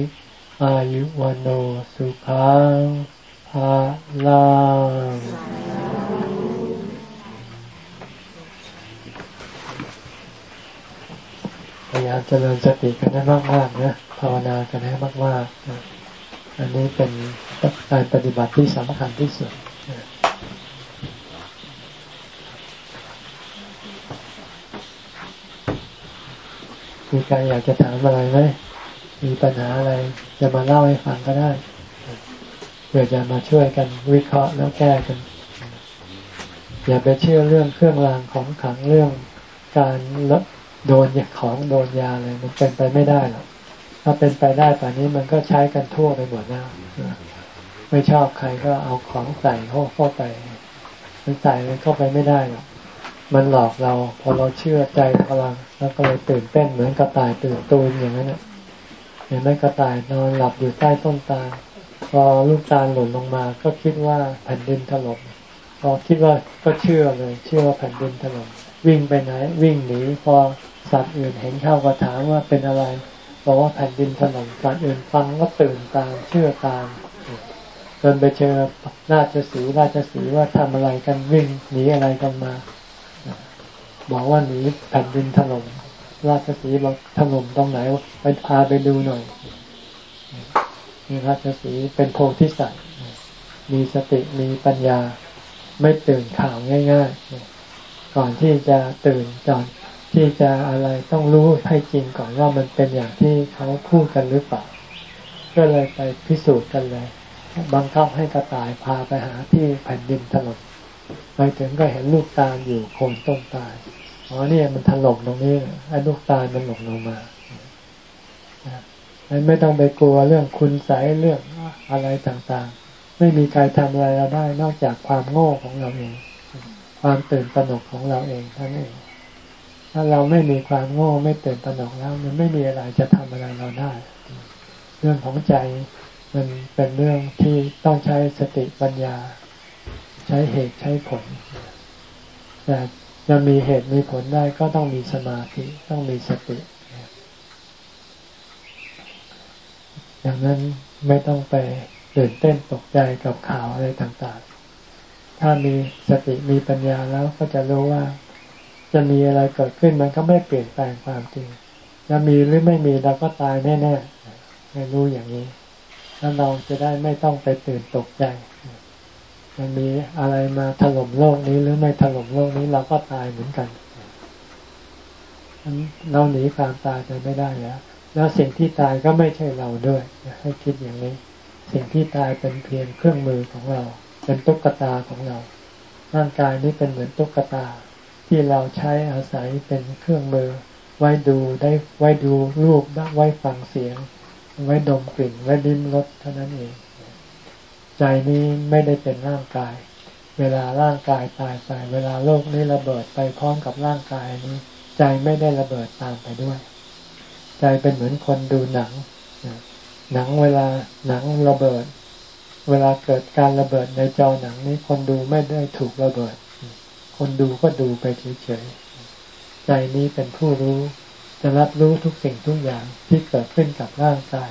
[SPEAKER 1] อายุวันสุขังภาลัง พยายามเจริญสติกันให้มากๆนะภาวนากันให้มากๆอันนี้เป็นการปฏิบัติที่สำคัญที่สุดมีใครอยากจะถามอะไรไหมมีปัญหาอะไร จะมาเล่าให้ฟังก็ได้เพื่อจะมาช่วยกันวิเคราะห์แล้วแก้กัน อย่าไปเชื่อเรื่องเครื่องรางของขังเรื่องการลด โดนยาของโดนยาอะไรมันเป็นไปไม่ได้หรอกถ้าเป็นไปได้ป่านนี้มันก็ใช้กันทั่วไปหมดแล้วไม่ชอบใครก็เอาของใส่เข้าเข้าไป มันใส่มันเข้าไปไม่ได้หรอกมันหลอกเราพอเราเชื่อใจพลังแล้วก็เลยตื่นเต้นเหมือนกระต่ายตื่นตูนอย่างนั้นเห็นไหมกระต่ายนอนหลับอยู่ใต้ต้นตาลพอลูกตาลหล่นลงมา ก็คิดว่าแผ่นดินถล่มพอคิดว่าก็เชื่อเลย เชื่อว่าแผ่นดินถล่มวิ่งไปไหน วิ่งหนีพอ สัตว์อื่นเห็นเข้าก็ถามว่าเป็นอะไรบอกว่าแผ่นดินถล่มสัตว์อื่นฟังก็ตื่นตามเชื่อตามจนไปเจอราชสีราชสีว่าทำอะไรกันวิ่งหนีอะไรกันมา บอกว่าหนีแผ่นดินถล่มราชสีบอกถล่มตรงไหนไปพาไปดูหน่อยนี่ราชสีเป็นโพธิสัตว์มีสติมีปัญญาไม่ตื่นข่าวง่าย ๆ ก่อนที่จะตื่นก่อน ที่จะอะไรต้องรู้ให้จริงก่อนว่ามันเป็นอย่างที่เขาพูดกันหรือเปล่าก็เลยไปพิสูจน์กันเลยบังคับให้กระต่ายพาไปหาที่แผ่นดินถล่มไปถึงก็เห็นลูกตาลอยู่โคนต้นตาลอ๋อเนี่ยมันถล่มตรงนี้ไอ้ลูกตาลมันหล่นลงมาไม่ต้องไปกลัวเรื่องคุณใสเรื่องอะไรต่างๆ ไม่มีใครทำอะไรเราได้นอกจากความโง่ของเราเอง ความตื่นตระหนกของเราเองท่านเอง ถ้าเราไม่มีความโง่ไม่ตื่นตระหนกแล้ว มันไม่มีอะไรจะทำอะไรเราได้ เรื่องของใจมันเป็นเรื่องที่ต้องใช้สติปัญญา ใช้เหตุใช้ผลแต่จะมีเหตุมีผลได้ก็ต้องมีสมาธิต้องมีสติอย่างนั้นไม่ต้องไปตื่นเต้นตกใจกับข่าวอะไรต่างๆ ถ้ามีสติมีปัญญาแล้วก็จะรู้ว่า จะมีอะไรเกิดขึ้นมันก็ไม่เปลี่ยนแปลงความจริง จะมีหรือไม่มีเราก็ตายแน่ๆไม่รู้อย่างนี้ แล้วเราจะได้ไม่ต้องไปตื่นตกใจมันมีอะไรมาถล่มโลกนี้หรือไม่ถล่มโลกนี้เราก็ตายเหมือนกันเราหนีความตายไปไม่ได้แล้ว แล้วสิ่งที่ตายก็ไม่ใช่เราด้วย ให้คิดอย่างนี้ สิ่งที่ตายเป็นเพียงเครื่องมือของเรา เป็นตุ๊กตาของเรา ร่างกายนี้เป็นเหมือนตุ๊กตา ที่เราใช้อาศัยเป็นเครื่องมือ ไว้ดูได้ไว้ดูรูปไว้ฟังเสียง ไว้ดมกลิ่น ไว้ลิ้มรสเท่านั้นเอง ใจนี้ไม่ได้เป็นร่างกาย เวลาร่างกายตายไปเวลาโลกนี้ระเบิดไปพร้อมกับร่างกายนี้ ใจไม่ได้ระเบิดตามไปด้วย ใจเป็นเหมือนคนดูหนัง หนังเวลาหนังระเบิด เวลาเกิดการระเบิดในจอหนังนี้คนดูไม่ได้ถูกระเบิด คนดูก็ดูไปเฉยๆ ใจนี้เป็นผู้รู้ จะรับรู้ทุกสิ่งทุกอย่างที่เกิดขึ้นกับร่างกาย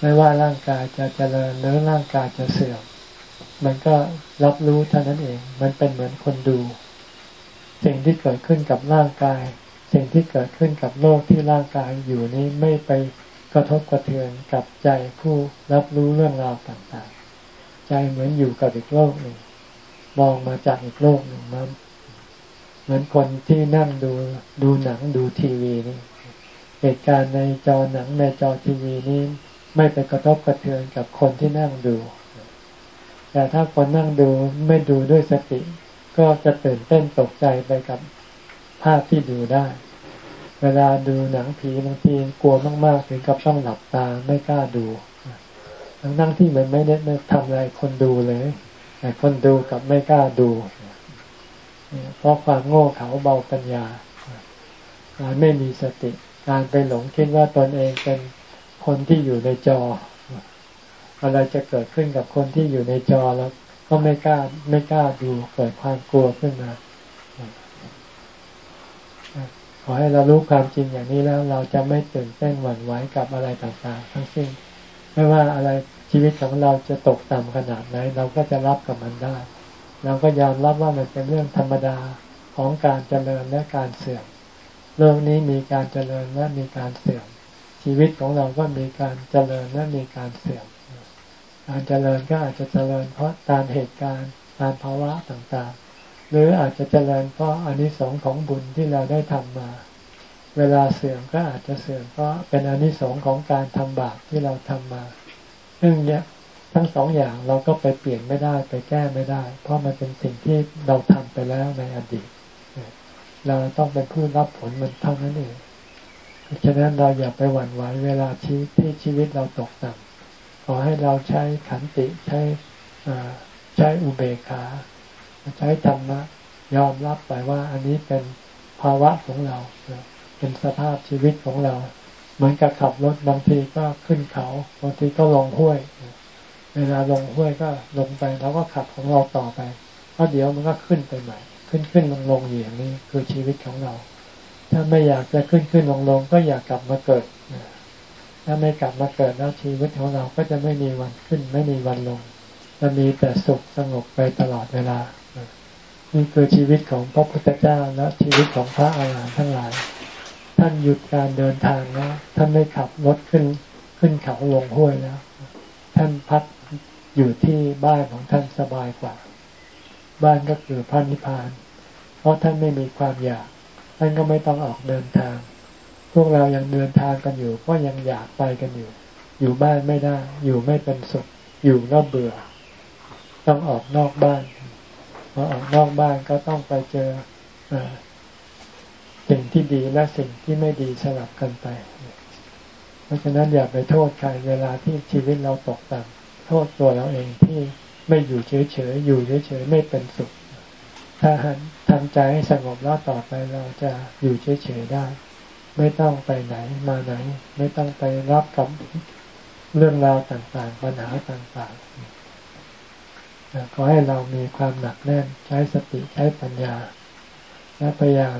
[SPEAKER 1] ไม่ว่าร่างกายจะเจริญหรือร่างกายจะเสื่อม มันก็รับรู้เท่านั้นเอง มันเป็นเหมือนคนดู สิ่งที่เกิดขึ้นกับร่างกาย สิ่งที่เกิดขึ้นกับโลกที่ร่างกายอยู่นี้ไม่ไปกระทบกระเทือนกับใจผู้รับรู้เรื่องราวต่างๆ ใจเหมือนอยู่กับอีกโลกหนึ่ง มองมาจากอีกโลกหนึ่งมันเหมือนคนที่นั่งดูดูหนังดูทีวีนี่เหตุการณ์ในจอหนังในจอทีวีนี้ไม่ไปกระทบกระเทือนกับคนที่นั่งดู แต่ถ้าคนนั่งดูไม่ดูด้วยสติ ก็จะตื่นเต้นตกใจไปกับภาพที่ดูได้ เวลาดูหนังผีบางทีกลัวมากๆถึงกับต้องหลับตาไม่กล้าดูทั้งนั่งที่มันไม่ได้ทำอะไรคนดูเลย แต่คนดูกับไม่กล้าดูเพราะความโง่เขลาเบาปัญญาการไม่มีสติ การไปหลงคิดว่าตนเองเป็นคนที่อยู่ในจอ อะไรจะเกิดขึ้นกับคนที่อยู่ในจอแล้วก็ไม่กล้าไม่กล้าดูเกิดความกลัวขึ้นมาขอให้เรารู้ความจริงอย่างนี้แล้ว เราจะไม่ตื่นเต้นหวั่นไหวกับอะไรต่างๆ ทั้งสิ้น ไม่ว่าอะไร ชีวิตของเราจะตกต่ำขนาดไหน เราก็จะรับกับมันได้ เราก็ยอมรับว่ามันเป็นเรื่องธรรมดาของการเจริญและการเสื่อมโลกนี้มีการเจริญและมีการเสื่อม ชีวิตของเราก็มีการเจริญและมีการเสื่อม การเจริญก็อาจจะเจริญเพราะตามเหตุการณ์ตามภาวะต่างๆ หรืออาจจะเจริญเพราะอนนิสงส์ของบุญที่เราได้ทำมา เวลาเสื่อมก็อาจจะเสื่อมเพราะเป็นอนนิสงส์ของการทำบาปที่เราทำมา ซึ่งเนี่ยทั้งสองอย่างเราก็ไปเปลี่ยนไม่ได้ไปแก้ไม่ได้ เพราะมันเป็นสิ่งที่เราทำไปแล้วในอดีต เราต้องเป็นผู้รับผลมันเท่านั้นเองฉะนั้นเราอย่าไปหวั่นไหวเวลาชีที่ชีวิตเราตกต่ำขอให้เราใช้ขันติใช้ใช้อุเบกขา ใช้ธรรมะยอมรับไปว่าอันนี้เป็นภาวะของเรา เป็นสภาพชีวิตของเรา เหมือนกับขับรถบางทีก็ขึ้นเขา บางทีก็ลงห้วย เวลาลงห้วยก็ลงไปแล้วก็ขับของเราต่อไปเพราะเดี๋ยวมันก็ขึ้นไปใหม่ ขึ้นขึ้นลงลงอย่างนี้คือชีวิตของเรา ถ้าไม่อยากจะขึ้นขึ้นลงลงก็อยากกลับมาเกิดถ้าไม่กลับมาเกิดแล้วชีวิตของเราก็จะไม่มีวันขึ้น ไม่มีวันลง จะมีแต่สุขสงบไปตลอดเวลานี่คือชีวิตของพระพุทธเจ้าและชีวิตของพระอาหารหันต์ทั้งหลาย ท่านหยุดการเดินทางแล้วท่านไม่ขับรถขึ้นขึ้นเขาลงห้วยแล้ว ท่านพักอยู่ที่บ้านของท่านสบายกว่า บ้านก็คือพระนิพพาน เพราะท่านไม่มีความอยาก ท่านก็ไม่ต้องออกเดินทาง พวกเรายังเดินทางกันอยู่ ก็ยังอยากไปกันอยู่ อยู่บ้านไม่ได้ อยู่ไม่เป็นสุข อยู่ก็เบื่อ ต้องออกนอกบ้านพอออกนอกบ้านก็ต้องไปเจอ สิ่งที่ดีและสิ่งที่ไม่ดีสลับกันไป เพราะฉะนั้นอย่าไปโทษใครเวลาที่ชีวิตเราตกต่ำโทษตัวเราเองที่ไม่อยู่เฉยๆอยู่เฉยๆไม่เป็นสุข ถ้าหันทำใจให้สงบแล้วต่อไปเราจะอยู่เฉยๆได้ ไม่ต้องไปไหนมาไหน ไม่ต้องไปรับกับเรื่องราวต่างๆ ปัญหาต่างๆขอให้เรามีความหนักแน่นใช้สติใช้ปัญญาและพยายาม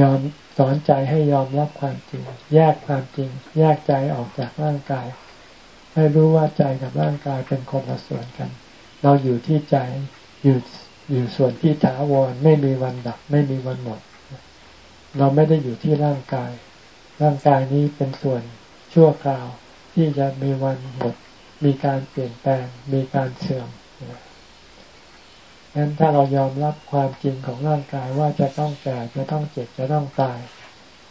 [SPEAKER 1] ยอมสอนใจให้ยอมรับความจริง แยกความจริง แยกใจออกจากร่างกาย ให้รู้ว่าใจกับร่างกายเป็นคนละส่วนกัน เราอยู่ที่ใจอยู่อยู่ส่วนที่ถาวรไม่มีวันดับ ไม่มีวันหมด เราไม่ได้อยู่ที่ร่างกาย ร่างกายนี้เป็นส่วนชั่วคราวที่จะมีวันหมด มีการเปลี่ยนแปลง มีการเสื่อม งั้นถ้าเรายอมรับความจริงของร่างกายว่าจะต้องแก่จะต้องเจ็บจะต้องตาย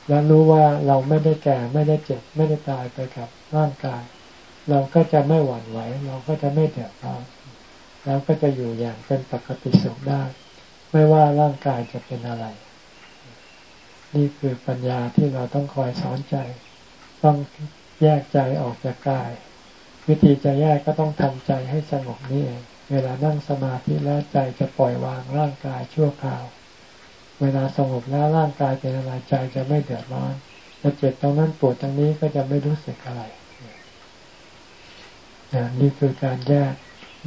[SPEAKER 1] แล้วรู้ว่าเราไม่ได้แก่ไม่ได้เจ็บไม่ได้ตายไปกับร่างกาย เราก็จะไม่หวั่นไหว เราก็จะไม่เดือดร้อนเราก็จะอยู่อย่างเป็นปกติสุขได้ ไม่ว่าร่างกายจะเป็นอะไร นี่คือปัญญาที่เราต้องคอยสอนใจ ต้องแยกใจออกจากกาย วิธีจะแยกก็ต้องทำใจให้สงบนี่เอง เวลานั่งสมาธิแล้วใจจะปล่อยวางร่างกายชั่วคราว เวลาสงบแล้วร่างกายเป็นอะไรใจจะไม่เดือดร้อนจะเจ็บตรงนั้นปวดตรงนี้ก็จะไม่รู้สึกอะไรนี่คือการแยก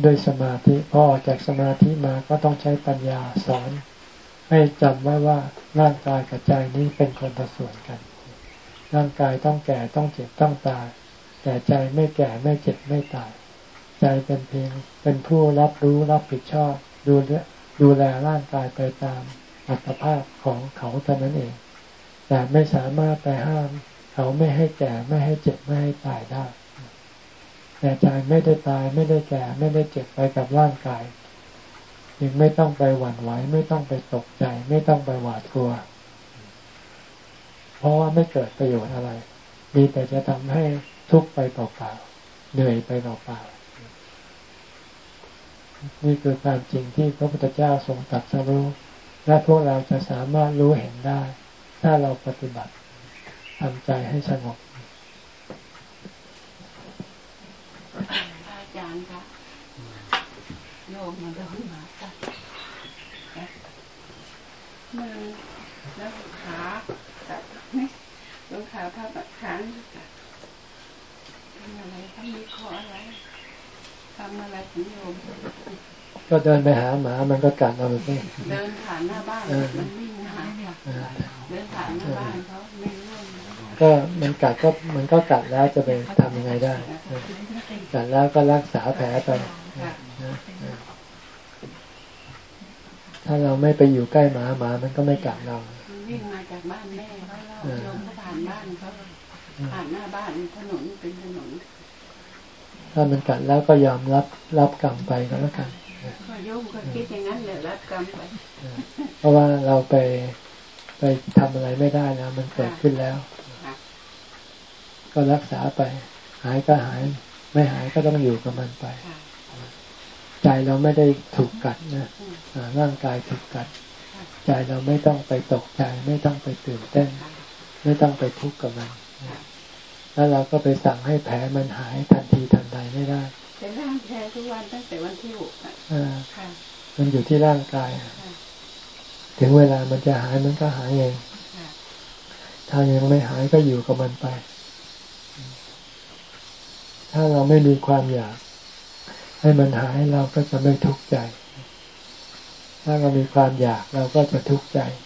[SPEAKER 1] ด้วยสมาธิพอออกจากสมาธิมาก็ต้องใช้ปัญญาสอน ให้จำไว้ว่าร่างกายกับใจนี้เป็นคนละส่วนกัน ร่างกายต้องแก่ต้องเจ็บต้องตาย แต่ใจไม่แก่ไม่เจ็บไม่ตาย ใจเป็นเพียงเป็นผู้รับรู้รับผิดชอบ ดูดูแลร่างกายไปตามอัตภาพของเขาเท่านั้นเอง แต่ไม่สามารถไปห้าม เขาไม่ให้แก่ไม่ให้เจ็บไม่ให้ตายได้แต่ใจไม่ได้ตายไม่ได้แก่ ไม่ได้เจ็บไปกับร่างกายยังไม่ต้องไปหวั่นไหวไม่ต้องไปตกใจ ไม่ต้องไปหวาดกลัว เพราะว่าไม่เกิดประโยชน์อะไร มีแต่จะทำให้ทุกข์ไปเปล่าๆเหนื่อยไปเปล่าๆ นี่คือความจริงที่พระพุทธเจ้าทรงตรัสรู้และพวกเราจะสามารถรู้เห็นได้ ถ้าเราปฏิบัติทำใจให้สงบ
[SPEAKER 3] อาจารย์คะโยมมาโดนมาค่ะมือแล้วขาตัดนี่ลงขาผ้าตัดขาทำอะไรทำมีคออะไร ทำอะไรถึงโยม
[SPEAKER 1] ก็เดินไปหาหมา มันก็กัดเรา
[SPEAKER 3] สิเดินผ่านหน้าบ้าน มันวิ่งหาเดินผ่านหน้าบ้านเขาไม่ร่วง
[SPEAKER 1] ก็มันกัดก็มันก็กัดแล้วจะไปทำยังไงได้ กัดแล้วก็รักษาแผลไป ถ้าเราไม่ไปอยู่ใกล้หมาหมา มันก็ไม่กัดเรา
[SPEAKER 3] วิ่งมาจากบ้านแม่เขาแล้วโยมก็ผ่านบ้านเขาผ่านหน้าบ้านถนนเป็นถนน
[SPEAKER 1] ถ้ามันกัดแล้วก็ยอมรับรับกรรมไปก็แล้วกัน
[SPEAKER 3] โยมก็คิดอย่างนั้นเลยรับกรรมไป
[SPEAKER 1] เพราะว่าเราไปไปทำอะไรไม่ได้แล้วมันเกิดขึ้นแล้ว ก็รักษาไป หายก็หาย ไม่หายก็ต้องอยู่กับมันไปใจเราไม่ได้ถูกกัดนะร่างกายถูกกัด ใจเราไม่ต้องไปตกใจ ไม่ต้องไปตื่นเต้น ไม่ต้องไปทุกข์กับมัน แล้วเราก็ไปสั่งให้แผลมันหายทันทีทันใดไม่ได้
[SPEAKER 3] เป็นร่างแผลทุกวันตั้งแต่วันที่หก
[SPEAKER 1] อะมันอยู่ที่ร่างกาย ถึงเวลามันจะหายมันก็หายเอง ถ้ายังไม่หายก็อยู่กับมันไป ถ้าเราไม่มีความอยาก ให้มันหายเราก็จะไม่ทุกข์ใจ ถ้าเรามีความอยากเราก็จะทุกข์ใจ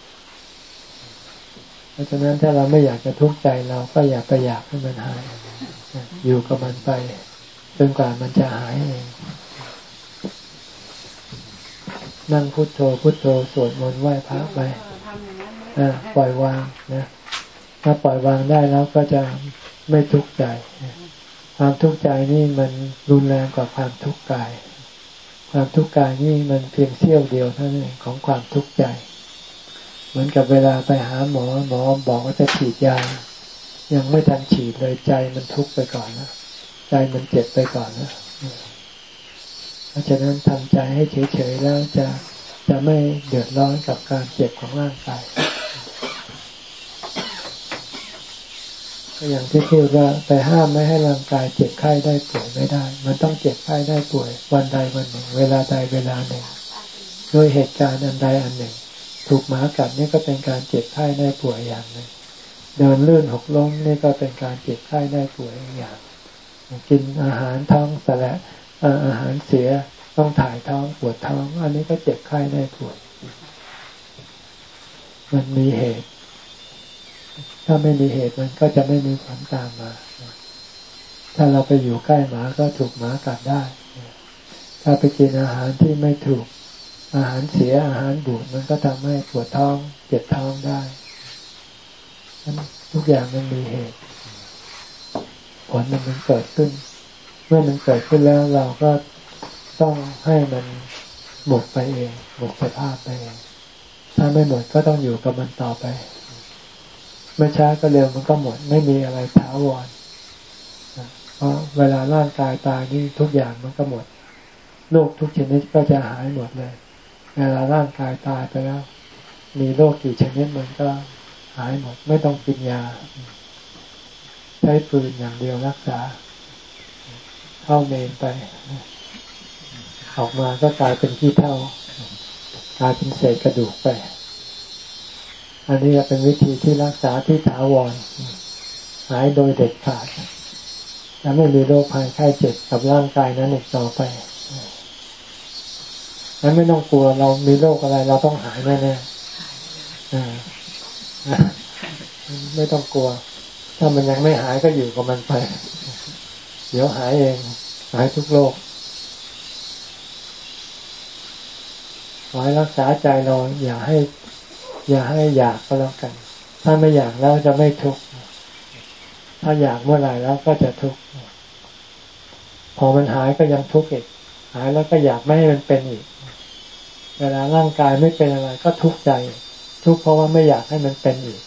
[SPEAKER 1] เพ ราะฉะนั้นถ้าเราไม่อยากจะทุกข์ใจเราก็อย่าไปอยากให้มันหาย อยู่กับมันไปจนกว่ามันจะหายเองนั่งพุโทโธพุโทโธสวดมนต์ไหว้พระไปปล่อยวางนะถ้าปล่อยวางได้แล้วก็จะไม่ทุกข์ใจ ความทุกข์ใจนี่มันรุนแรงกว่าความทุกข์กาย ความทุกข์กายนี่มันเพียงเสี้ยวเดียวเท่านั้นของความทุกข์ใจ เหมือนกับเวลาไปหาหมอหมอบอกว่าจะฉีดยา ยังไม่ทันฉีดเลยใจมันทุกข์ไปก่อนนะใจมันเจ็บไปก่อนนะเพราะฉะนั้นทำใจให้เฉยๆแล้วจะจะไม่เดือดร้อนกับการเจ็บของร่างกายก็อย่างที่พูดว่าไปห้ามไม่ให้ร่างกายเจ็บไข้ได้ป่วยไม่ได้ มันต้องเจ็บไข้ได้ป่วย วันใดวันหนึ่ง เวลาใดเวลาหนึ่งโดยเหตุการณ์อันใดอันหนึ่ง ถูกหมากัดนี่ก็เป็นการเจ็บไข้ได้ป่วยอย่างหนึ่งเดินลื่นหกล้มนี่ก็เป็นการเจ็บไข้ได้ป่วยอย่าง กินอาหารท้องสละอาหารเสียต้องถ่ายท้องปวดท้อง อันนี้ก็เจ็บไข้ได้ป่วย มันมีเหตุ ถ้าไม่มีเหตุมันก็จะไม่มีผลตามมา ถ้าเราไปอยู่ใกล้หมาก็ถูกหมากัดได้ ถ้าไปกินอาหารที่ไม่ถูก อาหารเสียอาหารบูดมันก็ทำให้ปวดท้องเจ็บท้องได้ทุกอย่างมันมีเหตุผลมันมันเกิดขึ้น เมื่อมันเกิดขึ้นแล้วเราก็ต้องให้มันหมดไปเองหมดสภาพไปเองถ้าไม่หมดก็ต้องอยู่กับมันต่อไป ไม่ช้าก็เร็วมันก็หมด ไม่มีอะไรถาวรเพราะเวลาร่างกายตายนี่ทุกอย่างมันก็หมดโรคทุกชนิดก็จะหายหมดเลย เวลาร่างกายตายไปแล้ว มีโรคกี่ชนิดมันก็หายหมด ไม่ต้องกินยา ใช้ปืนอย่างเดียวรักษา เข้าเมนไป ออกมาก็กลายเป็นขี้เท่ากลายเป็นเศษกระดูกไป อันนี้เป็นวิธีที่รักษาที่ถาวร หายโดยเด็ดขาดจะไม่มีโรคภัยไข้เจ็บกับร่างกายนั้นอีกต่อไป นั้นไม่ต้องกลัวเรามีโรคอะไร เราต้องหายแน่ๆไม่ต้องกลัว ถ้ามันยังไม่หายก็อยู่กับมันไป เดี๋ยวหายเอง หายทุกโรคขอให้รักษาใจเราอย่าให้ อย่าให้อยากก็แล้วกัน ถ้าไม่อยากแล้วจะไม่ทุกข์ถ้าอยากเมื่อไหร่แล้วก็จะทุกข์พอมันหายก็ยังทุกข์อีกหายแล้วก็อยากไม่ให้มันเป็นอีก เวลาร่างกายไม่เป็นอะไรก็ทุกข์ใจ ทุกข์เพราะว่าไม่อยากให้มันเป็นอีก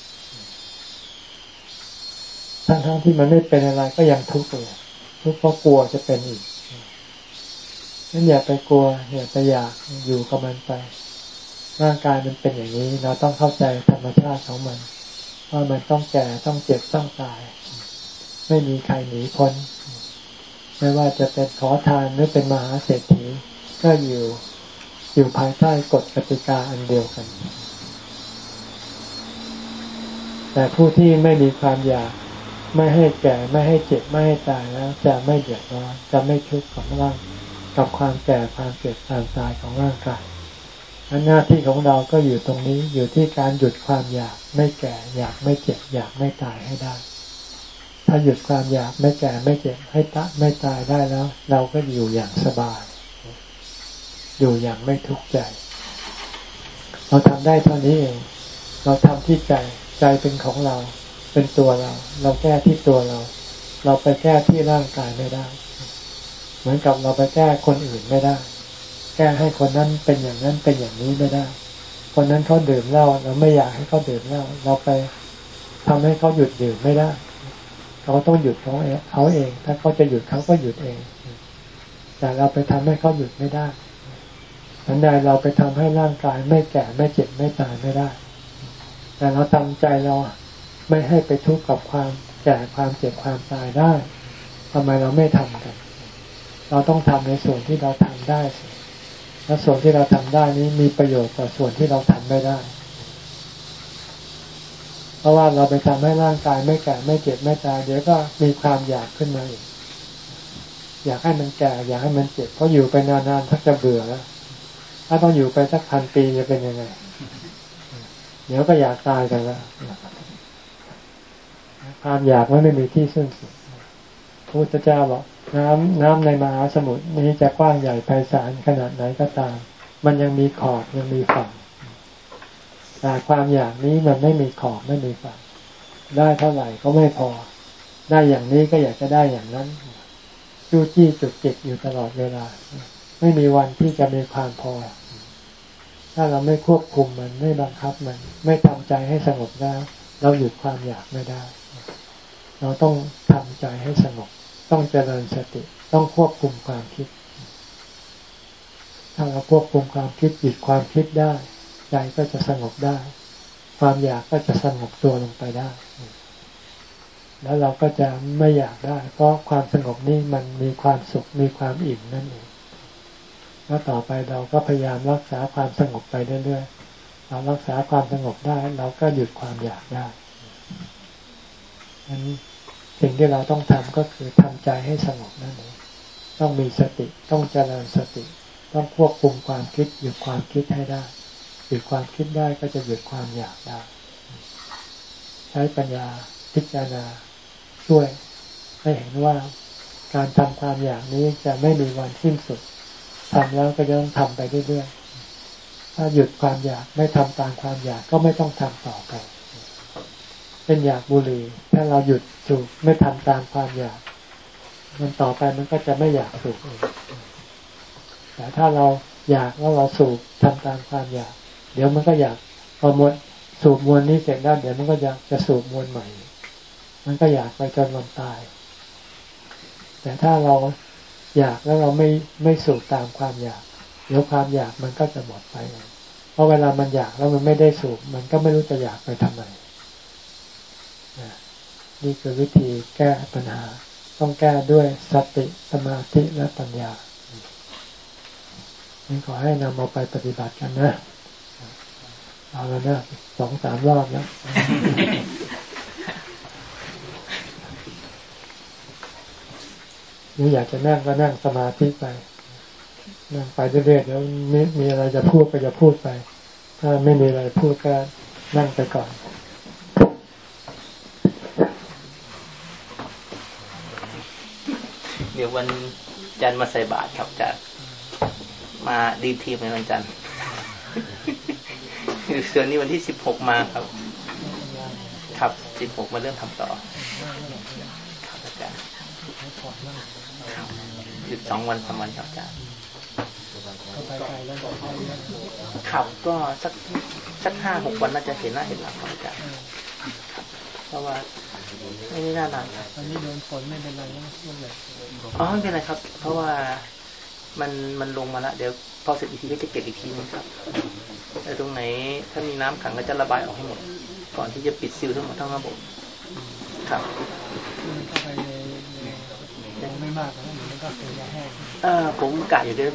[SPEAKER 1] ทั้งๆที่มันไม่เป็นอะไรก็ยังทุกข์เลยทุกข์เพราะกลัวจะเป็นอีกนั่นอย่าไปกลัวอย่าไปอยากอยู่กับมันไป ร่างกายมันเป็นอย่างนี้ เราต้องเข้าใจธรรมชาติของมันว่ามันต้องแก่ต้องเจ็บต้องตาย ไม่มีใครหนีพ้นไม่ว่าจะเป็นขอทานหรือเป็นมหาเศรษฐี ก็อยู่ อยู่ภายใต้กฎกติกาอันเดียวกัน แต่ผู้ที่ไม่มีความอยากไม่ให้แก่ไม่ให้เจ็บไม่ให้ตายแล้ว จะไม่เดือดร้อนจะไม่ทุกข์กับร่างกับความแก่ความเจ็บความตายของร่างกายหน้าที่ของเราก็อยู่ตรงนี้อยู่ที่การหยุดความอยากไม่แก่ อยากไม่เจ็บ อยากไม่ตายให้ได้ ถ้าหยุดความอยากไม่แก่ไม่เจ็บให้ตะไม่ตายได้แล้ว เราก็อยู่อย่างสบาย อยู่อย่างไม่ทุกข์ใจ เราทำได้เท่านี้เอง เราทำที่ใจใจเป็นของเรา เป็นตัวเรา เราแก้ที่ตัวเรา เราไปแก้ที่ร่างกายไม่ได้ เหมือนกับเราไปแก้คนอื่นไม่ได้ แก้ให้คนนั้นเป็นอย่างนั้นเป็นอย่างนี้ไม่ได้ คนนั้นเขาดื่มเหล้าเราไม่อยากให้เขาดื่มเหล้าเราไปทำให้เขาหยุดดื่มไม่ได้เขาต้องหยุดเขาเองเขาเองถ้าเขาจะหยุดเขาก็หยุดเอง แต่เราไปทำให้เขาหยุดไม่ได้ ทันใดเราไปทำให้ร่างกายไม่แก่ไม่เจ็บไม่ตายไม่ได้ แต่เราทำใจเราไม่ให้ไปทุกข์กับความแก่ความเจ็บความตายได้ทำไมเราไม่ทำกัน เราต้องทำในส่วนที่เราทำได้และส่วนที่เราทำได้นี้มีประโยชน์กว่าส่วนที่เราทำไม่ได้ เพราะว่าเราไปทำให้ร่างกายไม่แก่ไม่เจ็บไม่ตายเดี๋ยวก็มีความอยากขึ้นมาอีก อยากให้มันแก่ อยากให้มันเจ็บเพราะอยู่ไปนานๆถ้าจะเบื่อแล้วาต้องอยู่ไปสักพันปีจะเป็นยังไง เดี๋ยวก็อยากตายกันแล้วความอยากมันไม่มีที่สิ้นสุดพระพุทธเจ้าบอกน้ำน้ำในมหาสมุทรนี้จะกว้างใหญ่ไพศาลขนาดไหนก็ตาม มันยังมีขอบยังมีฝั่งแต่ความอยากนี้มันไม่มีขอบไม่มีฝั่งได้เท่าไหร่ก็ไม่พอ ได้อย่างนี้ก็อยากจะได้อย่างนั้นจู้จี้จุกจิกอยู่ตลอดเวลา ไม่มีวันที่จะมีความพอ ถ้าเราไม่ควบคุมมันไม่บังคับมัน ไม่ทำใจให้สงบได้เราหยุดความอยากไม่ได้ เราต้องทำใจให้สงบ ต้องเจริญสติ ต้องควบคุมความคิด ถ้าเราควบคุมความคิดหยุดความคิดได้ ใจก็จะสงบได้ ความอยากก็จะสงบตัวลงไปได้ แล้วเราก็จะไม่อยากได้ เพราะความสงบนี้มันมีความสุขมีความอิ่มนั่นเอง แล้วต่อไปเราก็พยายามรักษาความสงบไปเรื่อยๆเรารักษาความสงบได้ เราก็หยุดความอยากได้นั้นสิ่งที่เราต้องทำก็คือทำใจให้สงบนั่นเองต้องมีสติต้องเจริญสติ ต้องควบคุมความคิดหยุดความคิดให้ได้หยุดความคิดได้ก็จะหยุดความอยากได้ ใช้ปัญญาพิจารณาช่วยให้เห็นว่าการทำความอยากนี้จะไม่มีวันสิ้นสุด ทำแล้วก็จะต้องทำไปเรื่อยๆถ้าหยุดความอยากไม่ทำตามความอยากก็ไม่ต้องทำต่อไปเป็นอยากบุหรี่ ถ้าเราหยุดสูบไม่ทำตามความอยาก มันต่อไปมันก็จะไม่อยากสูบเองแต่ถ้าเราอยากแล้วเราสูบทำตามความอยาก เดี๋ยวมันก็อยากพอหมดสูบมวลนี้เสร็จแล้วเดี๋ยวมันก็อยากจะสูบมวลใหม่ มันก็อยากไปจนวันตาย แต่ถ้าเรา อยากแล้วเราไม่ไม่สูบตามความอยากเดี๋ยวความอยากมันก็จะหมดไปเพราะเวลามันอยากแล้วมันไม่ได้สูบมันก็ไม่รู้จะอยากไปทำไมนี่คือวิธีแก้ปัญหา ต้องแก้ด้วยสติสมาธิและปัญญานี่ขอให้นำเอาไปปฏิบัติกันนะ เอาแล้วนะสองสามรอบแล้ว หรืออยากจะนั่งก็นั่งสมาธิไปนั่งไปเรื่อยๆแล้วมีมีอะไรจะพูดก็จะพูดไป ถ้าไม่มีอะไรพูดก็นั่งไปก่อน
[SPEAKER 4] เดี๋ยววันจันทร์มาใส่บาตรครับจะมาดีทีมในวันจันทร์ส่วนนี้วันที่สิบหกมาครับ ครับสิบหกมาเริ่มทำต่อครับอาจารย์ หยุดสองวันสามวันครับอาจารย์ครับก็สักสักห้าหกวันน่าจะเห็นหน้าเห็นหลังครับอาจารย์เพราะว่าไม่ได้น่านาน
[SPEAKER 1] วันนี้โดนฝนไม่เป็นไรนะไม่เป็นไร
[SPEAKER 4] อ๋อไม่เป็นไรครับ เพราะว่ามันมันลงมาแล้วเดี๋ยวพอเสร็จอีกทีก็จะเก็บอีกทีนึงครับแต่ตรงไหนถ้ามีน้ำขังก็จะระบายออกให้หมด ก่อนที่จะปิดซิลทั้งหมดทั้งระบบครับเข้าไปในยังไม่มากนะมัน ก็เป็นยาแห้งเออผมกะอยู่เดี๋ยว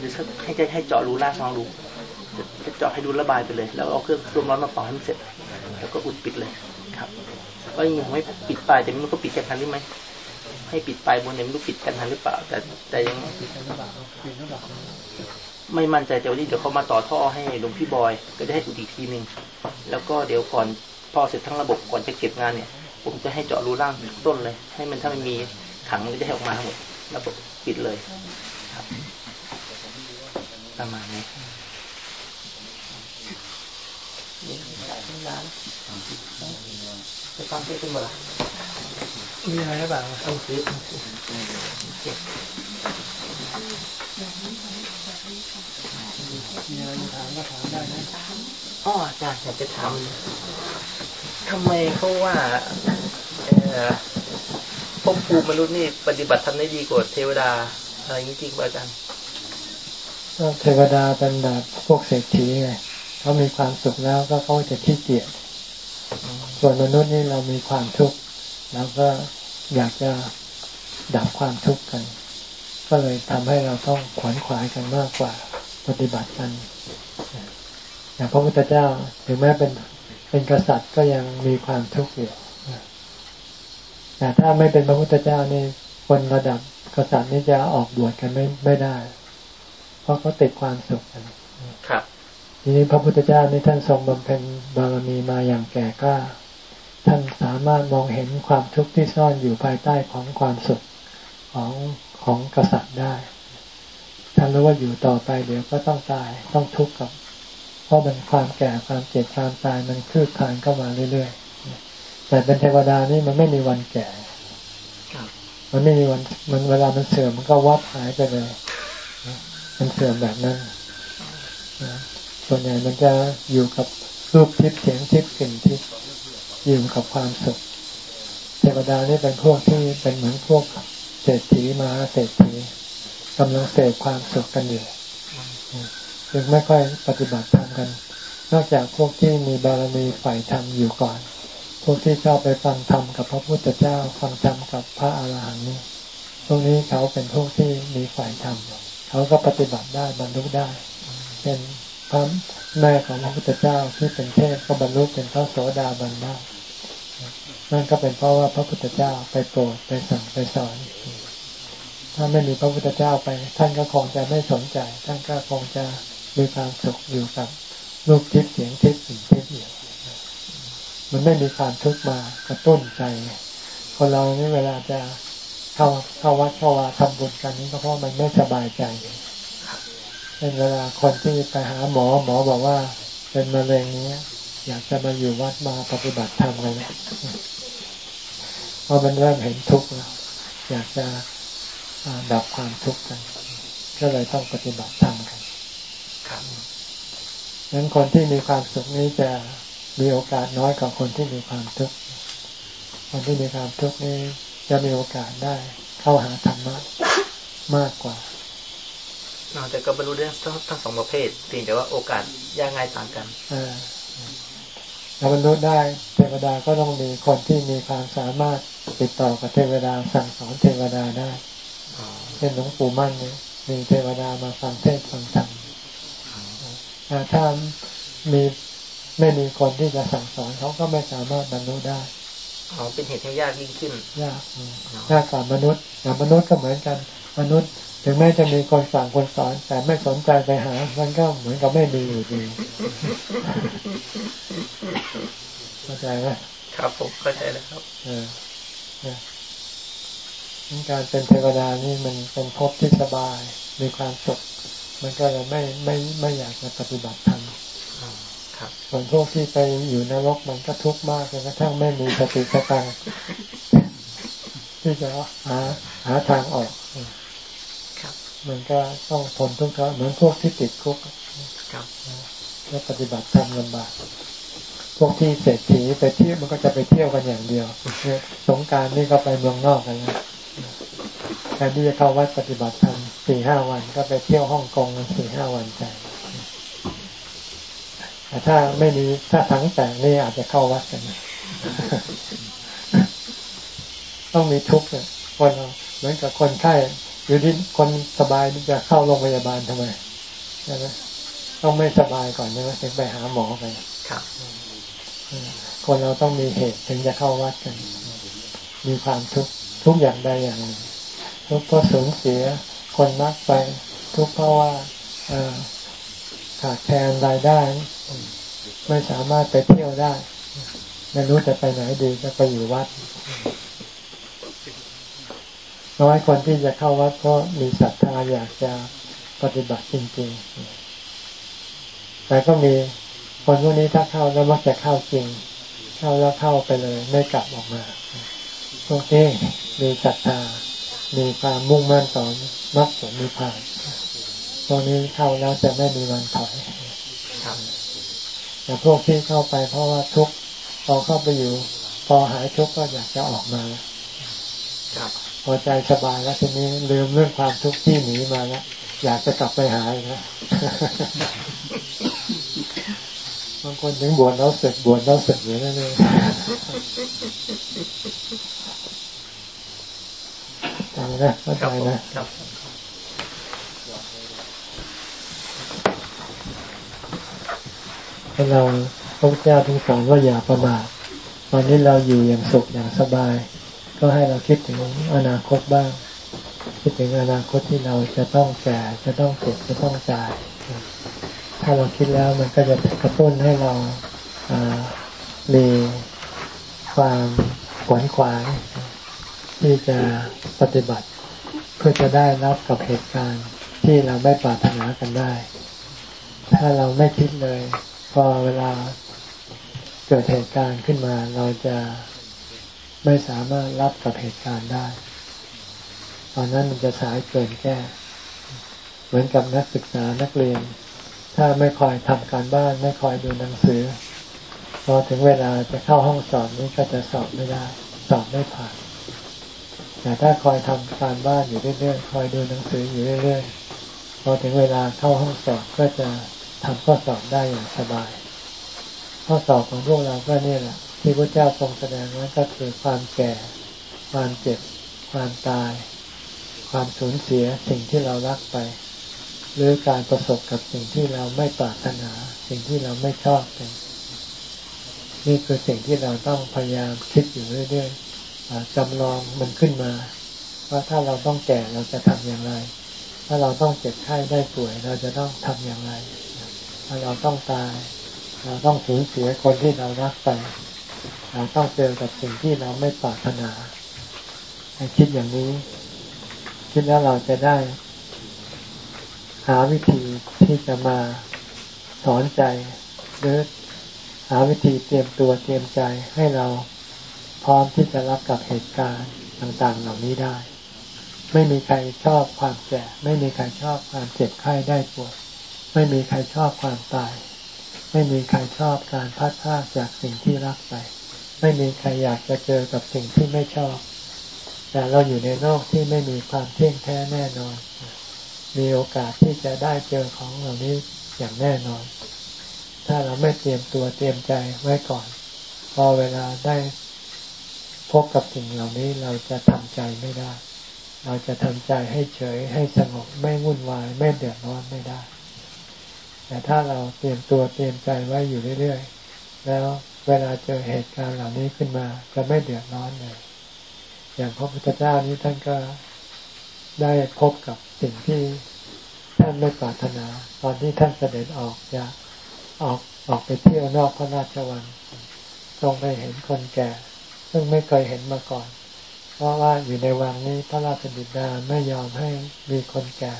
[SPEAKER 4] ให้จะให้เจาะรูล่างลองดูจะเจาะให้ดูระบายไปเลย แล้วเอาเครื่องรวมร้อนมาเป่าให้มันเสร็จ แล้วก็อุดปิดเลยครับก็ยังไม่ปิดปลายแต่ไม่รู้ก็ปิดแค่ทันหรือไม่ให้ปิดปลายบนเนี่ยไม่รู้ปิดกันทันหรือเปล่า แต่แต่ยังไม่มั่นใจแต่วันนี้เดี๋ยวเขามาต่อท่อให้หลวงพี่บอย ก็จะให้อุดอีกทีหนึ่งแล้วก็เดี๋ยวก่อนพอเสร็จทั้งระบบก่อนจะเก็บงานเนี่ย ผมจะให้เจาะรูล่างต้นเลย ให้มันถ้ามันมีถังมันจะให้ออกมาทั้งหมดระบบ ปิดเลยครับ ประมาณนี้จะฟังเทศขึ้นมาละ
[SPEAKER 1] มีอะไรหรือเปล่า
[SPEAKER 4] ต้องซื้อ
[SPEAKER 1] มีอะไรถามก็ถามได้นะ
[SPEAKER 4] อ๋ออาจารย์อยากจะถามทำไมเขาว่าภ พภูมิมนุษย์นี่ปฏิบัติทำได้ดีกว่าเทวดาอะไรนี้จริงๆอาจารย์
[SPEAKER 1] เทวดาเป็นแบบพวกเศรษฐีไงเขามีความสุขแล้วก็เขาจะขี้เกียจส่วนมนุษย์นี่เรามีความทุกข์แล้วก็อยากจะดับความทุกข์กัน ก็เลยทำให้เราต้องขวนขวายกันมากกว่าปฏิบัติกันอย่างพระพุทธเจ้าถึงแม้เป็นเป็นกษัตริย์ก็ยังมีความทุกข์อยู่ แต่ถ้าไม่เป็นพระพุทธเจ้านี่คนระดับกษัตริย์นี่จะออกบวชกันไม่ไม่ได้ เพราะเขาติดความสุขกัน
[SPEAKER 4] ครับ
[SPEAKER 1] ทีนี้พระพุทธเจ้านี่ท่านทรงบำเพ็ญบารมีมาอย่างแก่กล้าท่านสามารถมองเห็นความทุกข์ที่ซ่อนอยู่ภายใต้ของความสุขของของกษัตริย์ได้ ท่านรู้ว่าอยู่ต่อไปเดี๋ยวก็ต้องตายต้องทุกข์กับ เพราะมันความแก่ความเจ็บความตายมันคืบคลานเข้ามาเรื่อยๆ แต่เป็นเทวดานี่มันไม่มีวันแก่มันไม่มีวัน มันเวลามันเสื่อมมันก็วับหายไปเลย มันเสื่อมแบบนั้นส่วนใหญ่มันจะอยู่กับรูปทิพย์เสียงทิพย์กลิ่นทิพย์อยู่กับความสุข เทวดานี่เป็นพวกที่เป็นเหมือนพวกเศรษฐีมาเศรษฐีกำลังเสพความสุขกันอยู่จึงไม่ค่อยปฏิบัติธรรมกัน นอกจากพวกที่มีบารมีฝ่ายธรรมอยู่ก่อน พวกที่ชอบไปฟังธรรมกับพระพุทธเจ้า ฟังธรรมกับพระอาหารหันต์นี่พวกนี้เขาเป็นพวกที่มีฝ่ายธรรมเขาก็ปฏิบัติได้บรรลุได้ เป็นพระแม่ของพระพุทธเจ้าที่เป็นเทพก็บรรลุเป็นพระโสดาบันได้นั่นก็เป็นเพราะว่าพระพุทธเจ้าไปโปรดไปสั่งไปสอน ถ้าไม่มีพระพุทธเจ้าไป ท่านก็คงจะไม่สนใจ ท่านก็คงจะมีความสุขอยู่กับรูปทิพย์เสียงทิพย์สิ่งทิพย์อยู่ มันไม่มีความทุกข์มากระตุ้นใจคนเรานี่เวลาจะเข้าเข้าวัดเข้าวาทำบุญกันนี้ก็เพราะมันไม่สบายใจเป็นเวลาคนที่ไปหาหมอหมอบอกว่า เป็นมะเร็งนี้อยากจะมาอยู่วัดมาปฏิบัติธรรมเลยเพราะมันเริ่มเห็นทุกข์แล้วอยากจะดับความทุกข์กันก็เลยต้องปฏิบัติธรรมกันครับนั้นคนที่มีความสุขนี้จะ มีโอกาสน้อยกว่าคนที่มีความทุกข์คนที่มีความทุกข์นี้จะมีโอกาสได้เข้าหาธรรมะมากกว่า
[SPEAKER 4] แต่ก็บรรลุได้ทั้งทั้งสองประเภทเพียงแต่ว่าโอกาสยากง่ายต่างกัน
[SPEAKER 1] อถ้าบรรลุได้เทวดาก็ต้องมีคนที่มีความสามารถติดต่อกับเทวดาสั่งสอนเทวดาได้เช่นหลวงปู่มั่นเนี่ยมีเทวดามาฟังเทศฟังธรรมถ้ามี ไม่มีคนที่จะสั่งสอนเขาก็ไม่สามารถบรรลุได้
[SPEAKER 4] อ๋อเป็นเหตุให้ยากยิ่งขึ้น
[SPEAKER 1] ยากยากกว่ามนุษย์แต่มนุษย์ก็เหมือนกัน มนุษย์ถึงแม้จะมีคนสั่งคนสอน แต่ไม่สนใจไปหา มันก็เหมือนกับไม่มีอยู่ดีเข้าใจไหม
[SPEAKER 4] ครับผมเข้าใจแล้วครับเออ
[SPEAKER 1] การเป็นเทวดานี่มันเป็นภพที่สบาย มีความสุข มันก็เลยไม่ไม่ไม่อยากจะปฏิบัติธรรม ส่วนพวกที่ไปอยู่นรกมันก็ทุกข์มากจนกระทั่งไม่มีสติสตังที่จะหาหาทางออกมันก็ต้องทนทุกข์เหมือนพวกที่ติดคุกแล้วปฏิบัติธรรมลำบากพวกที่เศรษฐีไปเที่ยวมันก็จะไปเที่ยวกันอย่างเดียวสงการนี่ก็ไปเมืองนอกกันนะแทนที่จะเข้าวัดปฏิบัติธรรมสี่ห้าวันก็ไปเที่ยวฮ่องกงกันสี่ห้าวันใจ แต่ถ้าไม่มีถ้าทั้งแต่งนี่อาจจะเข้าวัดกันต้องมีทุกข์เนี่ยคนเหมือนกับคนไข้อยู่ที่คนสบายจะเข้าโรงพยาบาลทำไมใช่ไหมต้องไม่สบายก่อนใช่ไหมถึงไปหาหมอไปครับคนเราต้องมีเหตุถึงจะเข้าวัดกัน มีความทุกข์ทุกอย่างใดอย่างหนึ่งทุกข์เพราะสูญเสีย คนรักไป ทุกข์เพราะว่า ขาดแคลนรายได้ ไม่สามารถไปเที่ยวได้ ไม่รู้จะไปไหนดีจะไปอยู่วัด น้อยคนที่จะเข้าวัดเพราะมีศรัทธาอยากจะปฏิบัติจริงๆ แต่ก็มีคนพวกนี้ถ้าเข้าแล้วมักจะเข้าจริง เข้าแล้วเข้าไปเลยไม่กลับออกมาพวกนี้มีศรัทธามีความมุ่งมั่นต่อมรรคผลนิพพาน ตรงนี้เข้าแล้วจะไม่มีวันถอยแต่พวกที่เข้าไปเพราะว่าทุกพอเข้าไปอยู่ พอหายทุกก็อยากจะออกมาพอใจสบายแล้วทีนี้ลืมเรื่องความทุกข์ที่หนีมาแล้วอยากจะกลับไปหาอีกแล้วบางคนถึงบวชแล้วเสร็จบวชแล้วเสร็จอยู่นั่นเองจำนะเข้าใจนะ เราพระเจ้าทุกสอนว่าอย่าประมาทตอนนี้เราอยู่อย่างสุขอย่างสบาย ก็ให้เราคิดถึงอนาคตบ้าง คิดถึงอนาคตที่เราจะต้องแก่จะต้องเจ็บจะต้องตาย ถ้าเราคิดแล้วมันก็จะกระตุ้นให้เรามีความขวนขวายที่จะปฏิบัติ เพื่อจะได้รับกับเหตุการณ์ที่เราไม่ปรารถนากันได้ ถ้าเราไม่คิดเลย พอเวลาเกิดเหตุการณ์ขึ้นมา เราจะไม่สามารถรับกับเหตุการณ์ได้ ตอนนั้นมันจะสายเกินแก้ เหมือนกับนักศึกษานักเรียน ถ้าไม่คอยทำการบ้าน ไม่คอยดูหนังสือ พอถึงเวลาจะเข้าห้องสอบนี้ก็จะสอบไม่ได้ สอบไม่ผ่าน แต่ถ้าคอยทำการบ้านอยู่เรื่อยๆ คอยดูหนังสืออยู่เรื่อยๆ พอถึงเวลาเข้าห้องสอบก็จะ ทำข้อสอบได้อย่างสบาย ข้อสอบของพวกเราก็เนี่ยแหละที่พระเจ้าทรงแสดงไว้ก็คือความแก่ ความเจ็บ ความตาย ความสูญเสียสิ่งที่เรารักไป หรือการประสบกับสิ่งที่เราไม่ปรารถนา สิ่งที่เราไม่ชอบเป็นนี่คือสิ่งที่เราต้องพยายามคิดอยู่เรื่อยๆจำลองมันขึ้นมา ว่าถ้าเราต้องแก่เราจะทำอย่างไร ถ้าเราต้องเจ็บไข้ได้ป่วยเราจะต้องทำอย่างไร เราต้องตาย เราต้องสูญเสียคนที่เรารักไป เราต้องเจอกับสิ่งที่เราไม่ปรารถนาให้คิดอย่างนี้ คิดแล้วเราจะได้ หาวิธีที่จะมาสอนใจหรือหาวิธีเตรียมตัวเตรียมใจให้เราพร้อมที่จะรับกับเหตุการณ์ต่าง ๆ เหล่านี้ได้ ไม่มีใครชอบความแก่ ไม่มีใครชอบความเจ็บไข้ได้ป่วย ไม่มีใครชอบความตาย ไม่มีใครชอบการพัดพาจากสิ่งที่รักไป ไม่มีใครอยากจะเจอกับสิ่งที่ไม่ชอบ แต่เราอยู่ในโลกที่ไม่มีความเที่ยงแท้แน่นอน มีโอกาสที่จะได้เจอของเหล่านี้อย่างแน่นอน ถ้าเราไม่เตรียมตัวเตรียมใจไว้ก่อน พอเวลาได้พบกับสิ่งเหล่านี้เราจะทำใจไม่ได้ เราจะทำใจให้เฉยให้สงบไม่วุ่นวายไม่เดือดร้อนไม่ได้ แต่ถ้าเราเตรียมตัวเตรียมใจไว้อยู่เรื่อยๆ แล้วเวลาเจอเหตุการณ์เหล่านี้ขึ้นมา จะไม่เดือดร้อนเลย อย่างพระพุทธเจ้านี้ท่านก็ได้พบกับสิ่งที่ท่านไม่ปรารถนา ตอนที่ท่านเสด็จออกจากออกออกไปเที่ยวนอกพระราชวังทรงไปเห็นคนแก่ ซึ่งไม่เคยเห็นมาก่อน เพราะว่าอยู่ในวังนี้พระราชบิดาไม่ยอมให้มีคนแก่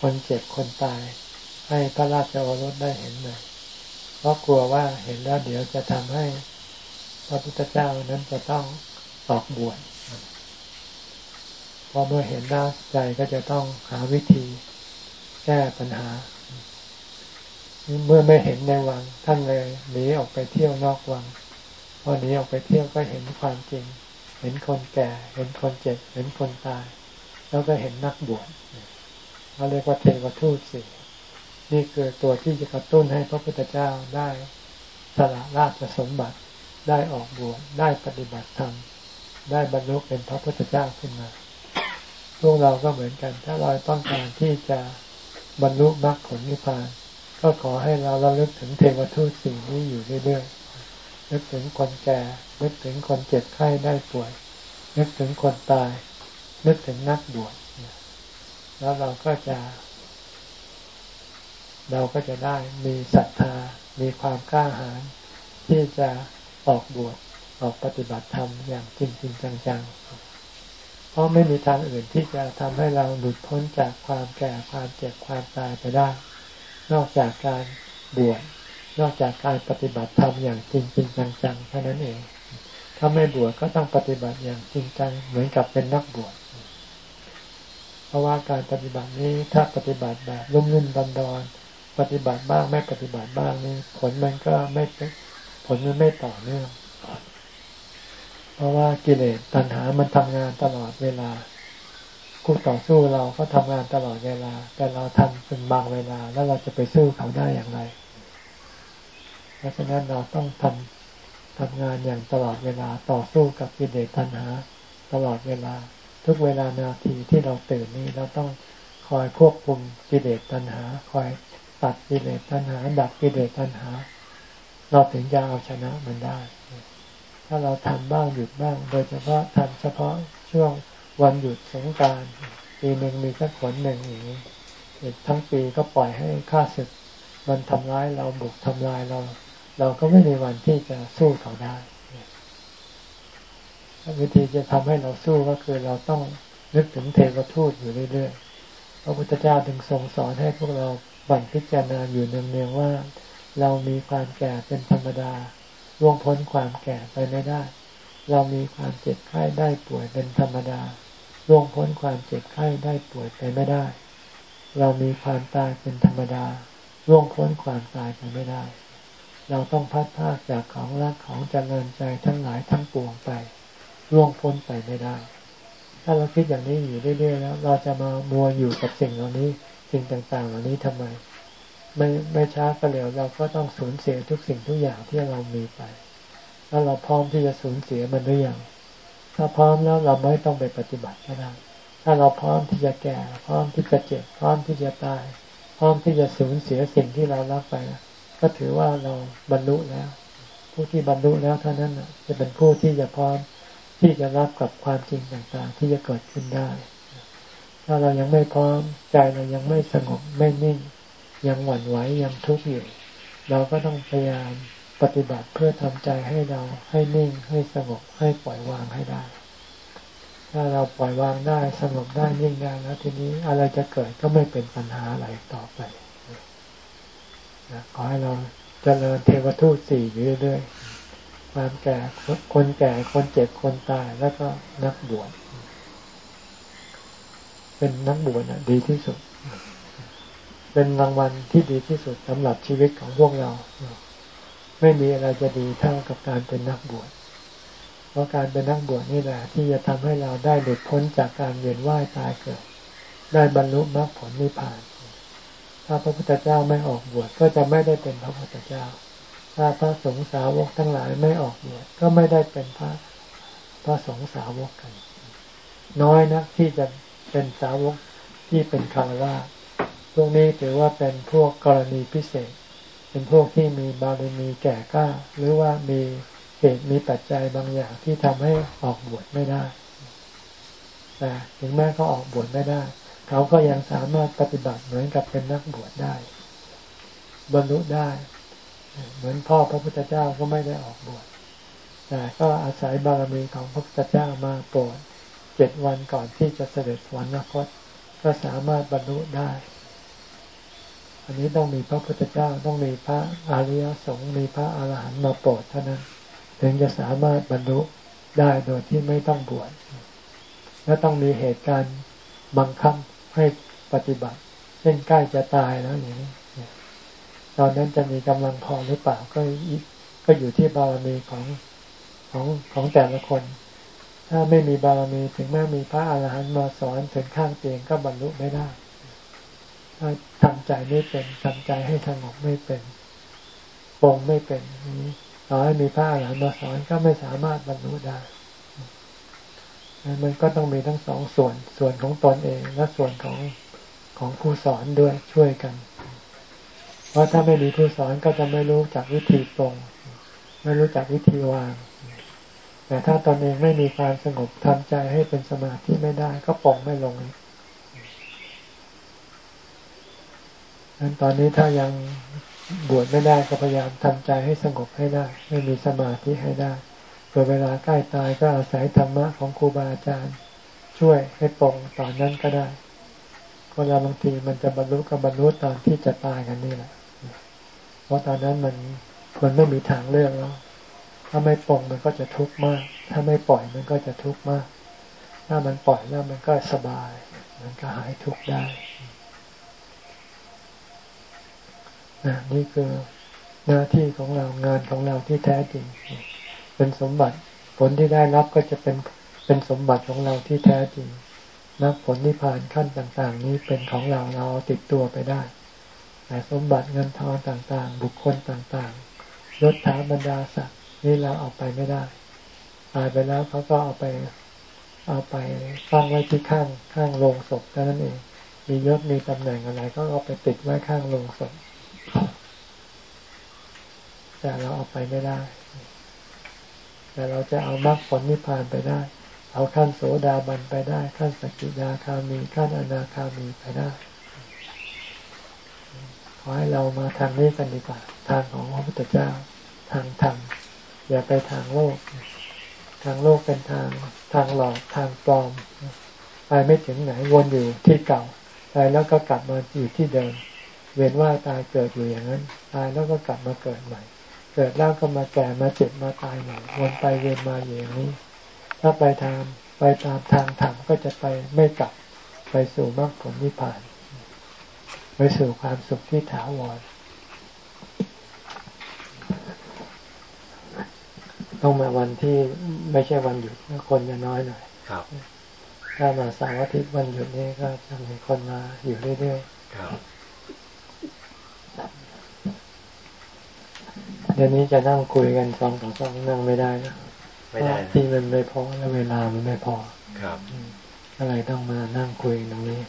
[SPEAKER 1] คนเจ็บคนตาย ให้พระราชโอรสได้เห็นเลยเพราะกลัวว่าเห็นแล้วเดี๋ยวจะทำให้พระพุทธเจ้านั้นจะต้องออกบวชพอเมื่อเห็นแล้วใจก็จะต้องหาวิธีแก้ปัญหา เมื่อไม่เห็นในวัง ท่านเลยหนีออกไปเที่ยวนอกวังพอหนีออกไปเที่ยวก็เห็นความจริง เห็นคนแก่ เห็นคนเจ็บ เห็นคนตาย แล้วก็เห็นนักบวชเขาเรียกว่าเทวทูตสี่ นี่คือตัวที่จะกระตุ้นให้พระพุทธเจ้าได้สละราชสมบัติได้ออกบวชได้ปฏิบัติธรรมได้บรรลุเป็นพระพุทธเจ้าขึ้นมา พวกเราก็เหมือนกัน ถ้าเราต้องการที่จะบรรลุมรรคผลนิพพาน ก็ขอให้เราระลึกถึงเทวทูตสิ่งนี้อยู่เรื่อยๆนึกถึงคนแก่นึกถึงคนเจ็บไข้ได้ป่วย นึกถึงคนตาย นึกถึงนักบวชแล้วเราก็จะ เราก็จะได้มีศรัทธา มีความกล้าหาญที่จะออกบวชออกปฏิบัติธรรมอย่างจริงจริงจังๆ เพราะไม่มีทางอื่นที่จะทำให้เราหลุดพ้นจากความแก่ความเจ็บความตายไปได้ นอกจากการบวชนอกจากการปฏิบัติธรรมอย่างจริงจริงจังๆเท่านั้นเอง ถ้าไม่บวชก็ต้องปฏิบัติอย่างจริงจังเหมือนกับเป็นนักบวช เพราะว่าการปฏิบัตินี้ถ้าปฏิบัติแบบรุ่มๆดอนๆ ปฏิบัติบ้างไม่ปฏิบัติบ้างนี่ผลมันก็ไม่ผลมันไม่ต่อเนื่อง เพราะว่ากิเลสตัณหามันทำงานตลอดเวลาคู่ต่อสู้เราก็ทำงานตลอดเวลา แต่เราทำเป็นบางเวลา แล้วเราจะไปสู้เขาได้อย่างไร เพราะฉะนั้นเราต้องทำทำงานอย่างตลอดเวลาต่อสู้กับกิเลสตัณหา ตลอดเวลา ทุกเวลานาทีที่เราตื่นนี้เราต้องคอยควบคุมกิเลสตัณหา คอย ตัดกิเลสตัณหา ดับกิเลสตัณหา เราถึงจะเอาชนะมันได้ ถ้าเราทำบ้างหยุดบ้าง โดยเฉพาะทำเฉพาะช่วงวันหยุดสงการปีหนึ่งมีสักผลหนึ่งอย่างนี้ทั้งปีก็ปล่อยให้ข้าศึกมันทำร้ายเราบุกทำลายเรา เราก็ไม่มีวันที่จะสู้เขาได้วิธีจะทำให้เราสู้ก็คือเราต้องนึกถึงเทวทูตอยู่เรื่อยๆพระพุทธเจ้าถึงทรงสอนให้พวกเรา บันพิจารณาอยู่เนืองๆว่า เรามีความแก่เป็นธรรมดาล่วงพ้นความแก่ไปไม่ได้ เรามีความเจ็บไข้ได้ป่วยเป็นธรรมดาล่วงพ้นความเจ็บไข้ได้ป่วยไปไม่ได้ เรามีความตายเป็นธรรมดาล่วงพ้นความตายไปไม่ได้ เราต้องพัดพาจากของรักของเจริญใจทั้งหลายทั้งปวงไปล่วงพ้นไปไม่ได้ ถ้าเราคิดอย่างนี้อยู่เรื่อยๆแล้ว เราจะมามัวอยู่กับสิ่งเหล่านี้ สิ่งต่างๆเหล่านี้ทำไม ไม่ไม่ช้าก็เร็วเราก็ต้องสูญเสียทุกสิ่งทุกอย่างที่เรามีไป แล้วเราพร้อมที่จะสูญเสียมันหรือยังถ้าพร้อมแล้วเราไม่ต้องไปปฏิบัติก็ได้ถ้าเราพร้อมที่จะแก่ พร้อมที่จะเจ็บพร้อมที่จะตาย พร้อมที่จะสูญเสียสิ่งที่เรารักไป ก็ถือว่าเราบรรลุแล้ว ผู้ที่บรรลุแล้วเท่านั้นจะเป็นผู้ที่จะพร้อมที่จะรับกับความจริงต่างๆ ที่จะเกิดขึ้นได้ ถ้าเรายังไม่พร้อมใจเรายังไม่สงบไม่นิ่ง ยังหวั่นไหวยังทุกข์อยู่ เราก็ต้องพยายามปฏิบัติเพื่อทำใจให้เราให้นิ่งให้สงบให้ปล่อยวางให้ได้ ถ้าเราปล่อยวางได้สงบได้นิ่งได้แล้วทีนี้อะไรจะเกิดก็ไม่เป็นปัญหาอะไรต่อไปขอให้เราจเจริญเทวทูตสี่อยู่เรื่อยๆความแก่คนแก่คนเจ็บคนตายแล้วก็นักบวช เป็นนักบวชดีที่สุด เป็นรางวัลที่ดีที่สุดสำหรับชีวิตของพวกเรา ไม่มีอะไรจะดีเท่ากับการเป็นนักบวชเพราะการเป็นนักบวชนี่แหละ ที่จะทำให้เราได้หลุดพ้นจากการเวียนว่ายตายเกิด ได้บรรลุมรรคผลนิพพาน ถ้าพระพุทธเจ้าไม่ออกบวชก็จะไม่ได้เป็นพระพุทธเจ้า ถ้าพระสงฆ์สาวกทั้งหลายไม่ออกบวชก็ไม่ได้เป็นพระพระสงฆ์สาวกกัน น้อยนะที่จะ เป็นสาวกที่เป็นคารวะพวกนี้ถือว่าเป็นพวกกรณีพิเศษ เป็นพวกที่มีบารมีแก่กล้า หรือว่ามีเหตุมีปัจจัยบางอย่างที่ทำให้ออกบวชไม่ได้แต่ถึงแม้เขาออกบวชไม่ได้ เขาก็ยังสามารถปฏิบัติเหมือนกับเป็นนักบวชได้ บรรลุได้ เหมือนพ่อพระพุทธเจ้าก็ไม่ได้ออกบวชแต่ก็อาศัยบารมีของพระพุทธเจ้ามาโปรด เจ็ดวันก่อนที่จะเสด็จสวรรคตก็สามารถบรรลุได้ อันนี้ต้องมีพระพุทธเจ้าต้องมีพระอริยสงฆ์มีพระอาหารหันต์มาโปรดเท่านั้น ถึงจะสามารถบรรลุได้โดยที่ไม่ต้องบวชและต้องมีเหตุการณ์บังคับให้ปฏิบัติ เช่นใกล้จะตายแล้วอย่างนี้ตอนนั้นจะมีกำลังพอหรือเปล่าก็ก็อยู่ที่บารมีของของของแต่ละคน ถ้าไม่มีบารมีถึงแม้มีพระอาหารหันต์มาสอนถึงข้างเตียงก็บรรลุไม่ได้ ถ้าทำใจไม่เป็นทำใจให้สงบไม่เป็นปรงไม่เป็นนี้ต่อให้มีพระอรหันต์มาสอนก็ไม่สามารถบรรลุได้มันก็ต้องมีทั้งสองส่วน ส่วนของตนเองและส่วนของของผู้สอนด้วยช่วยกัน เพราะถ้าไม่มีผู้สอนก็จะไม่รู้จักวิธีตรง ไม่รู้จักวิธีวาง แต่ถ้าตนเองไม่มีความสงบทำใจให้เป็นสมาธิไม่ได้ก็ปรงไม่ลงนั้นตอนนี้ถ้ายังบวชไม่ได้ก็พยายามทำใจให้สงบให้ได้ ไม่มีสมาธิให้ได้เผื่อเวลาใกล้ตายก็อาศัยธรรมะของครูบาอาจารย์ ช่วยให้ปรงตอนนั้นก็ได้เวลาบางทีมันจะบรรลุกับบรรลุตอนที่จะตายกันนี่แหละ เพราะตอนนั้นมันมันไม่มีทางเลือกแล้ว ถ้าไม่ปรงมันก็จะทุกข์มาก ถ้าไม่ปล่อยมันก็จะทุกข์มาก ถ้ามันปล่อยแล้วมันก็สบาย มันก็หายทุกข์ได้นะนี่คือหน้าที่ของเรางานของเราที่แท้จริง เป็นสมบัติผลที่ได้รับก็จะเป็นเป็นสมบัติของเราที่แท้จริงนักผลที่ผ่านขั้นต่าง ๆ นี้เป็นของเราเราติดตัวไปได้แต่สมบัติเงินทองต่างๆ บุคคลต่างๆยศถาบรรดาศักดิ์ นี่เราเอาไปไม่ได้ ตายไปแล้วเขาก็เอาไป เอาไปตั้งไว้ที่ข้างข้างโลงศพแค่นั้นเอง มียศมีตำแหน่งอะไร ก็เอาไปติดไว้ข้างโลงศพแต่เราเอาไปไม่ได้ แต่เราจะเอามรรคผลนิพพานไปได้ เอาขั้นโสดาบันไปได้ ขั้นสกิดาคามีขั้นอนาคามีไปได้ขอให้เรามาทางนี้กันดีกว่า ทางของพระพุทธเจ้า ทางธรรม อย่าไปทางโลก ทางโลกเป็นทางทางหลอกทางปลอม ไปไม่ถึงไหนวนอยู่ที่เก่าไปแล้วก็กลับมาอยู่ที่เดิม เวียนว่าตายเกิดอยู่อย่างนั้นตายแล้วก็กลับมาเกิดใหม่ เกิดแล้วก็มาแก่มาเจ็บมาตายใหม่วนไปเวียนมาอย่างนี้ ถ้าไปทางไปตามทางธรรมก็จะไปไม่กลับไปสู่มรรคผลนิพพาน ไปสู่ความสุขที่ถาวร ต้องมาวันที่ไม่ใช่วันหยุดคนจะน้อยหน่อย
[SPEAKER 5] ครับ
[SPEAKER 1] ถ้ามาเสาร์อาทิตย์วันหยุดนี้ก็จะมีคนมาอยู่เรื่อย
[SPEAKER 5] ครับ
[SPEAKER 1] ๆเดี๋ยวนี้จะนั่งคุยกันสองต่อสองนั่งไม่ได้นะ
[SPEAKER 5] ไม่ได้
[SPEAKER 1] เพราะที่มันไม่พอและเวลามันไม่พอ
[SPEAKER 5] ครับ
[SPEAKER 1] อืมอะไรต้องมานั่งคุยตรงนี้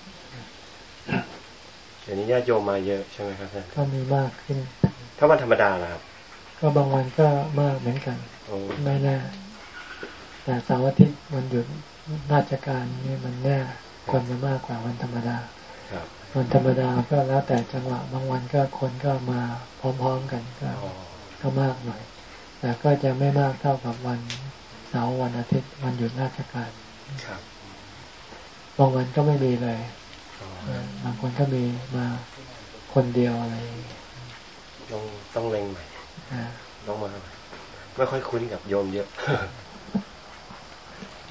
[SPEAKER 5] เดี๋ยวนี้ญาติโยมมาเยอะใช่ไหมครับท่าน
[SPEAKER 1] ก็มีมากขึ้น
[SPEAKER 5] ถ้าวันธรรมดาล่ะครับ
[SPEAKER 1] ก็บางวันก็มากเหมือนกัน
[SPEAKER 5] โอ้
[SPEAKER 1] ไม่แน่ แต่เสาร์อาทิตย์วันหยุดราชการนี่มันแน่คนจะมากกว่าวันธรรมดา
[SPEAKER 5] ครับ
[SPEAKER 1] วันธรรมดาก็แล้วแต่จังหวะบางวันก็คนก็มาพร้อม ๆกันก็
[SPEAKER 5] อ๋อ
[SPEAKER 1] ก็มากหน่อย แต่ก็จะไม่มากเท่ากับวันเสาร์วันอาทิตย์วันหยุดราชการ
[SPEAKER 5] ครับ
[SPEAKER 1] บางวันก็ไม่มีเลย
[SPEAKER 5] อ๋อ
[SPEAKER 1] เออบางคนก็มีมาคนเดียวอะไรอย่างเงี้ย
[SPEAKER 5] ต้องต้องเล็งใหม่
[SPEAKER 1] อ่า
[SPEAKER 5] ต้องมาใหม่ ไม่ค่อยคุ้นกับโยมเยอะ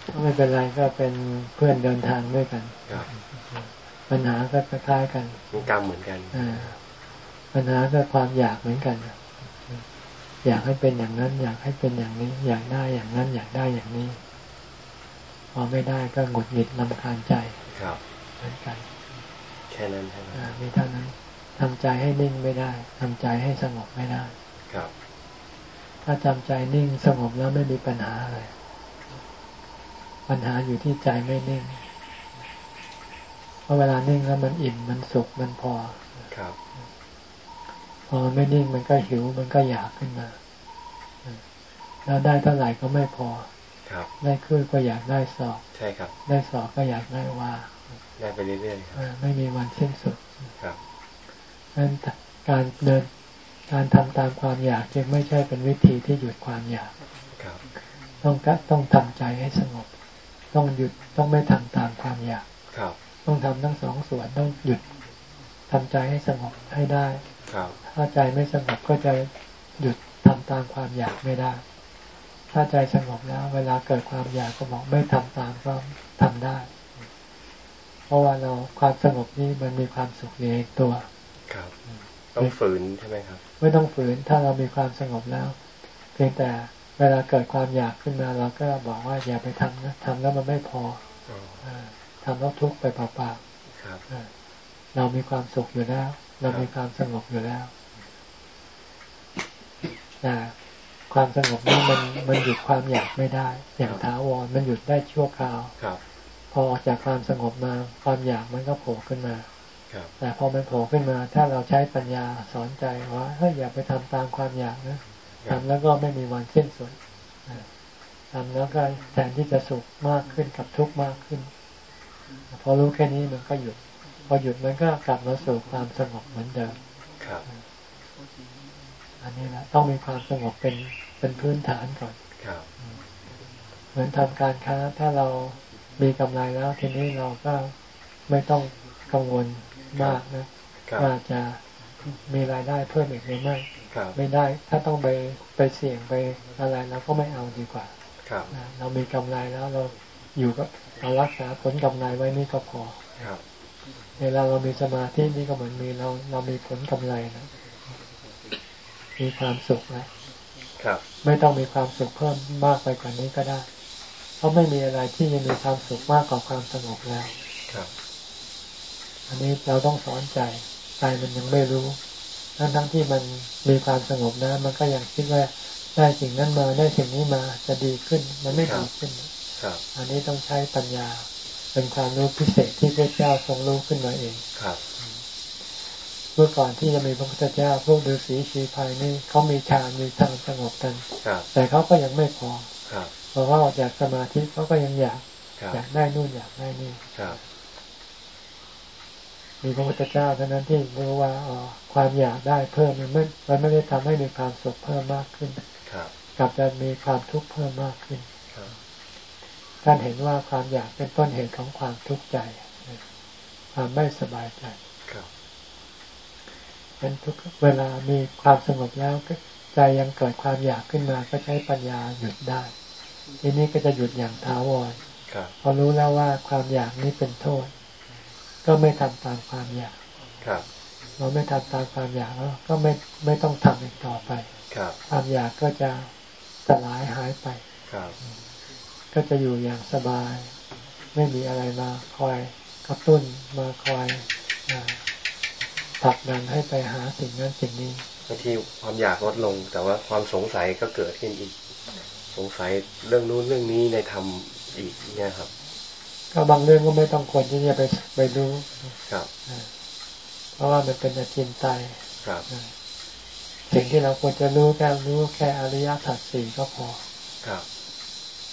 [SPEAKER 1] ก็ไม่เป็นไรก็เป็นเพื่อนเดินทางด้วยกัน
[SPEAKER 5] ครับ
[SPEAKER 1] ปัญหาก็คล้ายๆกัน
[SPEAKER 5] มีกรรมเหมือนกัน
[SPEAKER 1] อ่าปัญหาก็ความอยากเหมือนกันอยากให้เป็นอย่างนั้น อยากให้เป็นอย่างนี้ อยากได้อย่างนั้น อยากได้อย่างนี้ พอไม่ได้ก็หงุดหงิดลำคาญใจ
[SPEAKER 5] ครับ
[SPEAKER 1] เหมือนกัน
[SPEAKER 5] แค่นั้นใช่ไหม
[SPEAKER 1] อ่ามีเท่านั้นทำใจให้นิ่งไม่ได้ทำใจให้สงบไม่ได้
[SPEAKER 5] ครับ
[SPEAKER 1] ถ้าจำใจนิ่งสงบแล้วไม่มีปัญหาอะไร ปัญหาอยู่ที่ใจไม่นิ่งเพราะเวลานิ่งแล้วมันอิ่มมันสุขมันพอ
[SPEAKER 5] ครับ
[SPEAKER 1] พอมันไม่นิ่งมันก็หิวมันก็อยากขึ้นมาแล้วได้เท่าไหร่ก็ไม่พอ
[SPEAKER 5] ครับ
[SPEAKER 1] ได้คืบก็อยากได้สอบ
[SPEAKER 5] ใช่ครับ
[SPEAKER 1] ได้สอบก็อยากได้ว่า
[SPEAKER 5] ได้ไปเรื่อยๆครับ
[SPEAKER 1] อ่าไม่มีวันสิ้นสุด
[SPEAKER 5] ครับ
[SPEAKER 1] นั้นการเดิน การทำตามความอยากจึงไม่ใช่เป็นวิธีที่หยุดความอยาก
[SPEAKER 5] ครับ
[SPEAKER 1] ต้องกะต้องทำใจให้สงบ ต้องหยุดต้องไม่ทำตามความอยาก
[SPEAKER 5] ครับ
[SPEAKER 1] ต้องทำทั้งสองส่วนต้องหยุดทำใจให้สงบให้ได้
[SPEAKER 5] ครับ
[SPEAKER 1] ถ้าใจไม่สงบก็จะหยุดทำตามความอยากไม่ได้ ถ้าใจสงบแล้ว เวลาเกิดความอยากก็บอกไม่ทำตามก็ทำได้ เพราะว่าเราความสงบนี้มันมีความสุขในตัว
[SPEAKER 5] ครับ ต้องฝืนใช่ไหมครับ
[SPEAKER 1] ไม่ต้องฝืนถ้าเรามีความสงบแล้ว เพียงแต่เวลาเกิดความอยากขึ้นมาเราก็บอกว่าอย่าไปทำนะทำแล้วมันไม่พอ
[SPEAKER 5] อ๋อ
[SPEAKER 1] อาทำแล้วทุกข์ไปเปล่า
[SPEAKER 5] ครับ
[SPEAKER 1] ๆอ่าเรามีความสุขอยู่แล้ว เรามีความสงบอยู่แล้วแต่ความสงบนี้มันมันหยุดความอยากไม่ได้ อย่างถาวรมันหยุดได้ชั่วคราว
[SPEAKER 5] ครับ
[SPEAKER 1] พอออกจากความสงบมาความอยากมันก็โผล่ขึ้นมา
[SPEAKER 5] ครับ
[SPEAKER 1] แต่พอมันโผล่ขึ้นมา ถ้าเราใช้ปัญญาสอนใจว่าเฮ้ยอย่าไปทำตามความอยากนะทำแล้วก็ไม่มีวันสิ้นสุดอ่าทำแล้วก็แทนที่จะสุขมากขึ้นกับทุกข์มากขึ้น พอรู้แค่นี้มันก็หยุด พอหยุดมันก็กลับมาสู่ความสงบเหมือนเดิม
[SPEAKER 5] ครับ
[SPEAKER 1] อันนี้แหละต้องมีความสงบเป็นเป็นพื้นฐานก่อน
[SPEAKER 5] ครับ
[SPEAKER 1] เหมือนทำการค้าถ้าเรามีกำไรแล้ว ทีนี้เราก็ไม่ต้องกังวล มากนะครับว่าจะมีรายได้เพิ่มอีกหรือไม่
[SPEAKER 5] ครับ
[SPEAKER 1] ไม่ได้ ถ้าต้องไปไปเสี่ยงไปอะไรเราก็ไม่เอาดีกว่า
[SPEAKER 5] ครับ
[SPEAKER 1] นะเรามีกำไรแล้วเราอยู่กับเรารักษาผลกำไรไว้นี่ก็พอ
[SPEAKER 5] ครับ
[SPEAKER 1] เวลาเรามีสมาธินี่ก็เหมือนมีเราเรามีผลกำไรนะมีความสุขแล้ว
[SPEAKER 5] ครับ
[SPEAKER 1] ไม่ต้องมีความสุขเพิ่มมากไปกว่านี้ก็ได้ เพราะไม่มีอะไรที่จะมีความสุขมากกว่าความสงบแล้ว
[SPEAKER 5] ครับ
[SPEAKER 1] อันนี้เราต้องสอนใจใจมันยังไม่รู้ ทั้งทั้งที่มันมีความสงบนะ มันก็ยังคิดว่าได้สิ่งนั้นมาได้สิ่งนี้มาจะดีขึ้น มันไม่ดีขึ้น
[SPEAKER 5] ครับ
[SPEAKER 1] อันนี้ต้องใช้ปัญญา เป็นความรู้พิเศษที่พระเจ้าทรงรู้ขึ้นมาเอง
[SPEAKER 5] ครับ
[SPEAKER 1] เมื่อก่อนที่จะมีพระพุทธเจ้าพวกฤาษีชีพายนี่เขามีฌานมีทางสงบกัน
[SPEAKER 5] ครับ
[SPEAKER 1] แต่เขาก็ยังไม่พอ
[SPEAKER 5] ครับ
[SPEAKER 1] เพราะว่าออกจากสมาธิเขาก็ยังอยาก
[SPEAKER 5] ครับ
[SPEAKER 1] อยากได้นู่นอยากได้นี่
[SPEAKER 5] ครับ
[SPEAKER 1] มีพระพุทธเจ้าเท่านั้นที่รู้ว่าอ๋อความอยากได้เพิ่มมันไม่มันไม่ได้ทำให้มีความสุขเพิ่มมากขึ้น
[SPEAKER 5] ครับ
[SPEAKER 1] กลับจะมีความทุกข์เพิ่มมากขึ้น
[SPEAKER 5] ครับ
[SPEAKER 1] ท่านเห็นว่าความอยากเป็นต้นเหตุของความทุกข์ใจ ความไม่สบายใจ
[SPEAKER 5] ครับ
[SPEAKER 1] เป็นทุกเวลามีความสงบแล้วก็ใจยังเกิดความอยากขึ้นมา ก็ใช้ปัญญาหยุดได้ ทีนี้ก็จะหยุดอย่างถาวร
[SPEAKER 5] ครับ
[SPEAKER 1] พอรู้แล้วว่าความอยากนี้เป็นโทษ ก็ไม่ทำตามความอยาก
[SPEAKER 5] ครับ
[SPEAKER 1] เราไม่ทำตามความอยากแล้วก็ไม่ไม่ต้องทำอีกต่อไป
[SPEAKER 5] ครับ
[SPEAKER 1] ความอยากก็จะสลายหายไป
[SPEAKER 5] ครับ
[SPEAKER 1] ก็จะอยู่อย่างสบาย ไม่มีอะไรมาคอยกระตุ้นมาคอยอ่าผลักดันให้ไปหาสิ่งนั้นสิ่งนี้
[SPEAKER 5] บางทีความอยากลดลง แต่ว่าความสงสัยก็เกิดขึ้นอีก สงสัยเรื่องนู้นเรื่องนี้ในธรรมอีกเนี่ยครับ
[SPEAKER 1] ก็บางเรื่องก็ไม่ต้องควรที่จะไปไปรู้
[SPEAKER 5] ครับ
[SPEAKER 1] อ่าเพราะว่ามันเป็นอจินไตย
[SPEAKER 5] ครับ
[SPEAKER 1] อ่าสิ่งที่เราควรจะรู้แค่รู้แค่อริยสัจสี่ก็พอ
[SPEAKER 5] ครับ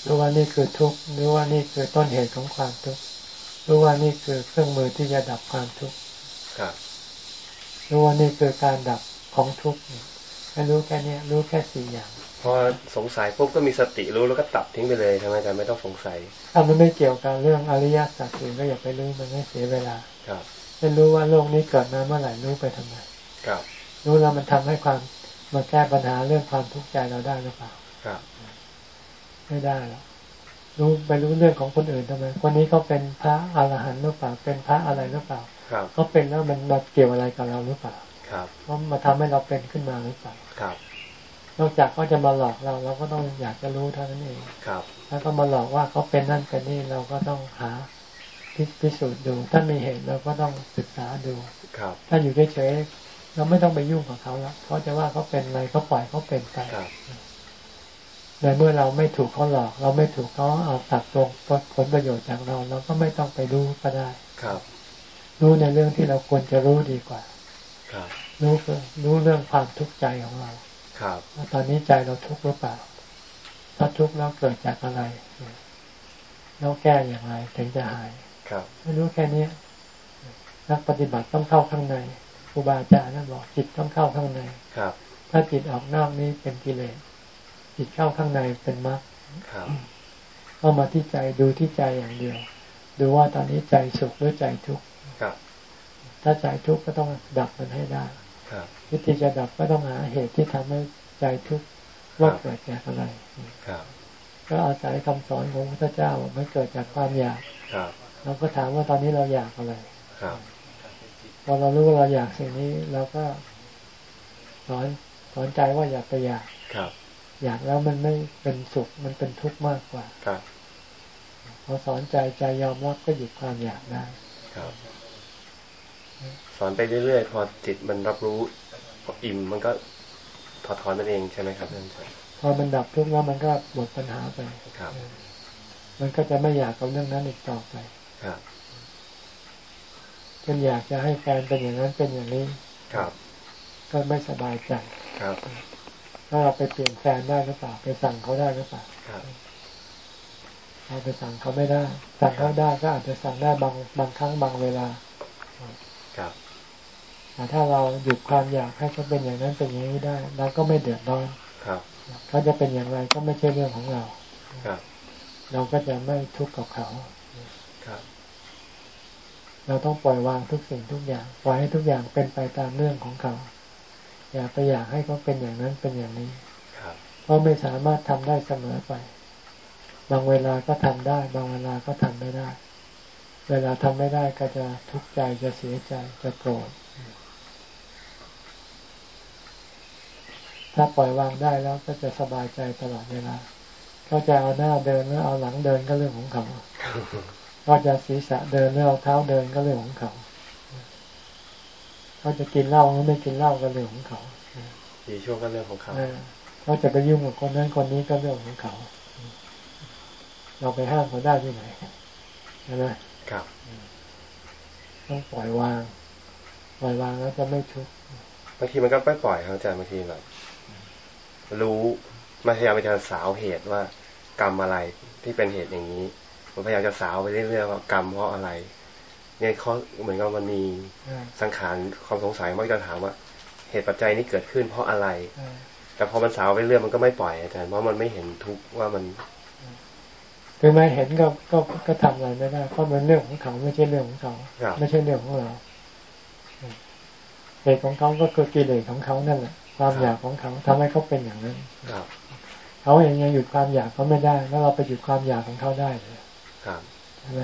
[SPEAKER 1] รู้ว่านี่คือทุกข์รู้ว่านี่คือต้นเหตุของความทุกข์รู้ว่านี่คือเครื่องมือที่จะดับความทุกข์
[SPEAKER 5] ครับ
[SPEAKER 1] รู้ว่านี่คือการดับของทุกข์ให้รู้แค่เนี้ยรู้แค่สี่อย่าง
[SPEAKER 5] พอสงสัยปุ๊บก็มีสติรู้แล้วก็ตัดทิ้งไปเลยใช่ไหมอาจารย์ไม่ต้องสงสัย
[SPEAKER 1] ถ้ามันไม่เกี่ยวกับเรื่องอริยสัจสี่ก็อย่าไปรู้มันไม่เสียเวลา
[SPEAKER 5] ครับ
[SPEAKER 1] ไม่รู้ว่าโลกนี้เกิดมาเมื่อไหร่รู้ไปทำไม
[SPEAKER 5] ครับ
[SPEAKER 1] รู้แล้วมันทำให้ความมาแก้ปัญหาเรื่องความทุกข์ใจเราได้หรือเปล่า
[SPEAKER 5] ครับ
[SPEAKER 1] ไม่ได้หรอกรู้ไปรู้เรื่องของคนอื่นทำไมคนนี้เขาเป็นพระอรหันต์หรือเปล่า เป็นพระอะไรหรือเปล่า
[SPEAKER 5] ครับ
[SPEAKER 1] เขาเป็นแล้วมันมาเกี่ยวอะไรกับเราหรือเปล่า
[SPEAKER 5] ครับ
[SPEAKER 1] ว่ามาทำให้เราเป็นขึ้นมาหรือเปล่า
[SPEAKER 5] ครับ
[SPEAKER 1] นอกจากเขาจะมาหลอกเรา เราก็ต้องอยากจะรู้เท่านั้นเอง
[SPEAKER 5] ครับ
[SPEAKER 1] แล้วก็มาหลอกว่าเขาเป็นนั่นเป็นนี่เราก็ต้องหาพิพิสูจน์ดู ถ้ามีเหตุเราก็ต้องศึกษาดู
[SPEAKER 5] ครับ
[SPEAKER 1] ถ้าอยู่เฉยๆเราไม่ต้องไปยุ่งกับเขาแล้วเขาจะว่าเขาเป็นอะไรก็ปล่อยเขาเป็นไป
[SPEAKER 5] ครับ
[SPEAKER 1] ในเมื่อเราไม่ถูกเขาหลอก เราไม่ถูกเขาเอาตัดตรงผลประโยชน์จากเรา เราก็ไม่ต้องไปรู้ก็ได้
[SPEAKER 5] ครับ
[SPEAKER 1] รู้ในเรื่องที่เราควรจะรู้ดีกว่า
[SPEAKER 5] ครับ
[SPEAKER 1] รู้คือรู้เรื่องความทุกข์ใจของเรา
[SPEAKER 5] ครับ
[SPEAKER 1] ว่าตอนนี้ใจเราทุกข์หรือเปล่า ถ้าทุกข์แล้วเกิดจากอะไรแล้วแก้อย่างไรถึงจะหาย
[SPEAKER 5] ครับ
[SPEAKER 1] ไม่รู้แค่นี้นักปฏิบัติต้องเข้าข้างในครูบาอาจารย์นั่นบอกจิตต้องเข้าข้างใน
[SPEAKER 5] ครับ
[SPEAKER 1] ถ้าจิตออกนอกนี้เป็นกิเลสจิตเข้าข้างในเป็นมรรค
[SPEAKER 5] ครับ
[SPEAKER 1] เข้ามาที่ใจดูที่ใจอย่างเดียว ดูว่าตอนนี้ใจสุขหรือใจทุกข์
[SPEAKER 5] ครับ
[SPEAKER 1] ถ้าใจทุกข์ก็ต้องดับมันให้ได้
[SPEAKER 5] ครับ
[SPEAKER 1] วิธีจะดับก็ต้องหาเหตุที่ทำให้ใจทุกข์ว่าเกิดจากอะไร
[SPEAKER 5] ครับ
[SPEAKER 1] ก็อาศัยคำสอนของพระพุทธเจ้าว่ามันเกิดจากความอยาก
[SPEAKER 5] ครับ
[SPEAKER 1] เราก็ถามว่าตอนนี้เราอยากอะไร
[SPEAKER 5] ครับ
[SPEAKER 1] พอเรารู้ว่าเราอยากสิ่งนี้เราก็สอนสอนใจว่าอย่าไปอยาก
[SPEAKER 5] ครับ
[SPEAKER 1] อยากแล้วมันไม่เป็นสุขมันเป็นทุกข์มากกว่า
[SPEAKER 5] ครับ
[SPEAKER 1] พอสอนใจใจยอมรับก็หยุดความอยากได้
[SPEAKER 5] ครับ สอนไปเรื่อยๆ พอจิตมันรับรู้พออิ่มมันก็ถอดถอนมันเองใช่ไหมครับท่านอาจารย์
[SPEAKER 1] พอมันดับทุกข์แล้วมันก็หมดปัญหาไป
[SPEAKER 5] ครับ
[SPEAKER 1] มันก็จะไม่อยากกับเรื่องนั้นอีกต่อไป
[SPEAKER 5] ครับ
[SPEAKER 1] จนอยากจะให้แฟนเป็นอย่างนั้นเป็นอย่างนี้
[SPEAKER 5] ครับ
[SPEAKER 1] ก็ไม่สบายใจ
[SPEAKER 5] ครับ
[SPEAKER 1] ถ้าเราไปเปลี่ยนแฟนได้หรือเปล่าไปสั่งเขาได้หรือเปล่า
[SPEAKER 5] ครับ
[SPEAKER 1] เราไปสั่งเขาไม่ได้ สั่งเขาได้ก็อาจจะสั่งได้บางบางครั้งบางเวลา
[SPEAKER 5] ครับ
[SPEAKER 1] แต่ ถ้าเราหยุดความอยากให้เขาเป็นอย่างนั้นเป็นอย่างนี้ได้เราก็ไม่เดือดร้อน
[SPEAKER 5] ครับ
[SPEAKER 1] เขาจะเป็นอย่างไรก็ไม่ใช่เรื่องของเรา
[SPEAKER 5] ครับ
[SPEAKER 1] เราก็จะไม่ทุกข์กับเขา
[SPEAKER 5] ครับ
[SPEAKER 1] เราต้องปล่อยวางทุกสิ่งทุกอย่าง ปล่อยให้ทุกอย่างเป็นไปตามเรื่องของเขา อย่าไปอยากให้เขาเป็นอย่างนั้นเป็นอย่างนี้
[SPEAKER 5] ครับ
[SPEAKER 1] เพราะไม่สามารถทำได้เสมอไป บางเวลาก็ทำได้ บางเวลาก็ทำไม่ได้ เวลาทำไม่ได้ก็จะทุกข์ใจจะเสียใจจะโกรธ ถ้าปล่อยวางได้แล้วก็จะสบายใจตลอดเวลาเขาจะเอาหน้าเดินหรือเอาหลังเดินก็เรื่องของเขาเขาจะศีรษะเดินหรือเอาเท้าเดินก็เรื่องของเขาเขาจะกินเหล้าหรือไม่กินเหล้าก็เรื่องของเขา
[SPEAKER 5] ดีช่วงก็เรื่องของเขา
[SPEAKER 1] เออเขาจะไปยุ่งกับคนนั้นคนนี้ก็เรื่องของเขา เราไปห้ามเขาได้ที่ไหนใช่ไหม
[SPEAKER 5] ครับ
[SPEAKER 1] ต้องปล่อยวาง ปล่อยวางแล้วจะไม่ทุกข์
[SPEAKER 5] บางทีมันก็ไม่ปล่อยครับอาจารย์บางทีแบบ รู้มันพยายามไปจะสาวเหตุว่ากรรมอะไรที่เป็นเหตุอย่างนี้มันพยายามจะสาวไปเรื่อยๆว่ากรรมเพราะอะไรเนี่ยเขาเหมือนกับมันมี
[SPEAKER 1] อ่า
[SPEAKER 5] สังขารความสงสัยมักจะถามว่า เหตุปัจจัยนี้เกิดขึ้นเพราะอะไร
[SPEAKER 1] อ่า
[SPEAKER 5] แต่พอมันสาวไปเรื่อยมันก็ไม่ปล่อยอาจารย์เพราะมันไม่เห็นทุกข์ว่ามัน
[SPEAKER 1] คือไม่เห็นก็ก็ก็ทำอะไรไม่ได้เพราะมันเรื่องของเขาไม่ใช่เรื่องของเขา
[SPEAKER 5] ครับ
[SPEAKER 1] ไม่ใช่เรื่องของเราเหตุของเขาก็คือกิเลสของเขานั่นแหละ ความอยากของเขาทำให้เขาเป็นอย่างนั้น
[SPEAKER 5] ครับ
[SPEAKER 1] เขาเองยังหยุดความอยากเขาไม่ได้ แล้วเราไปหยุดความอยากของเขาได้เลย
[SPEAKER 5] ครับ
[SPEAKER 1] ใช่ไหม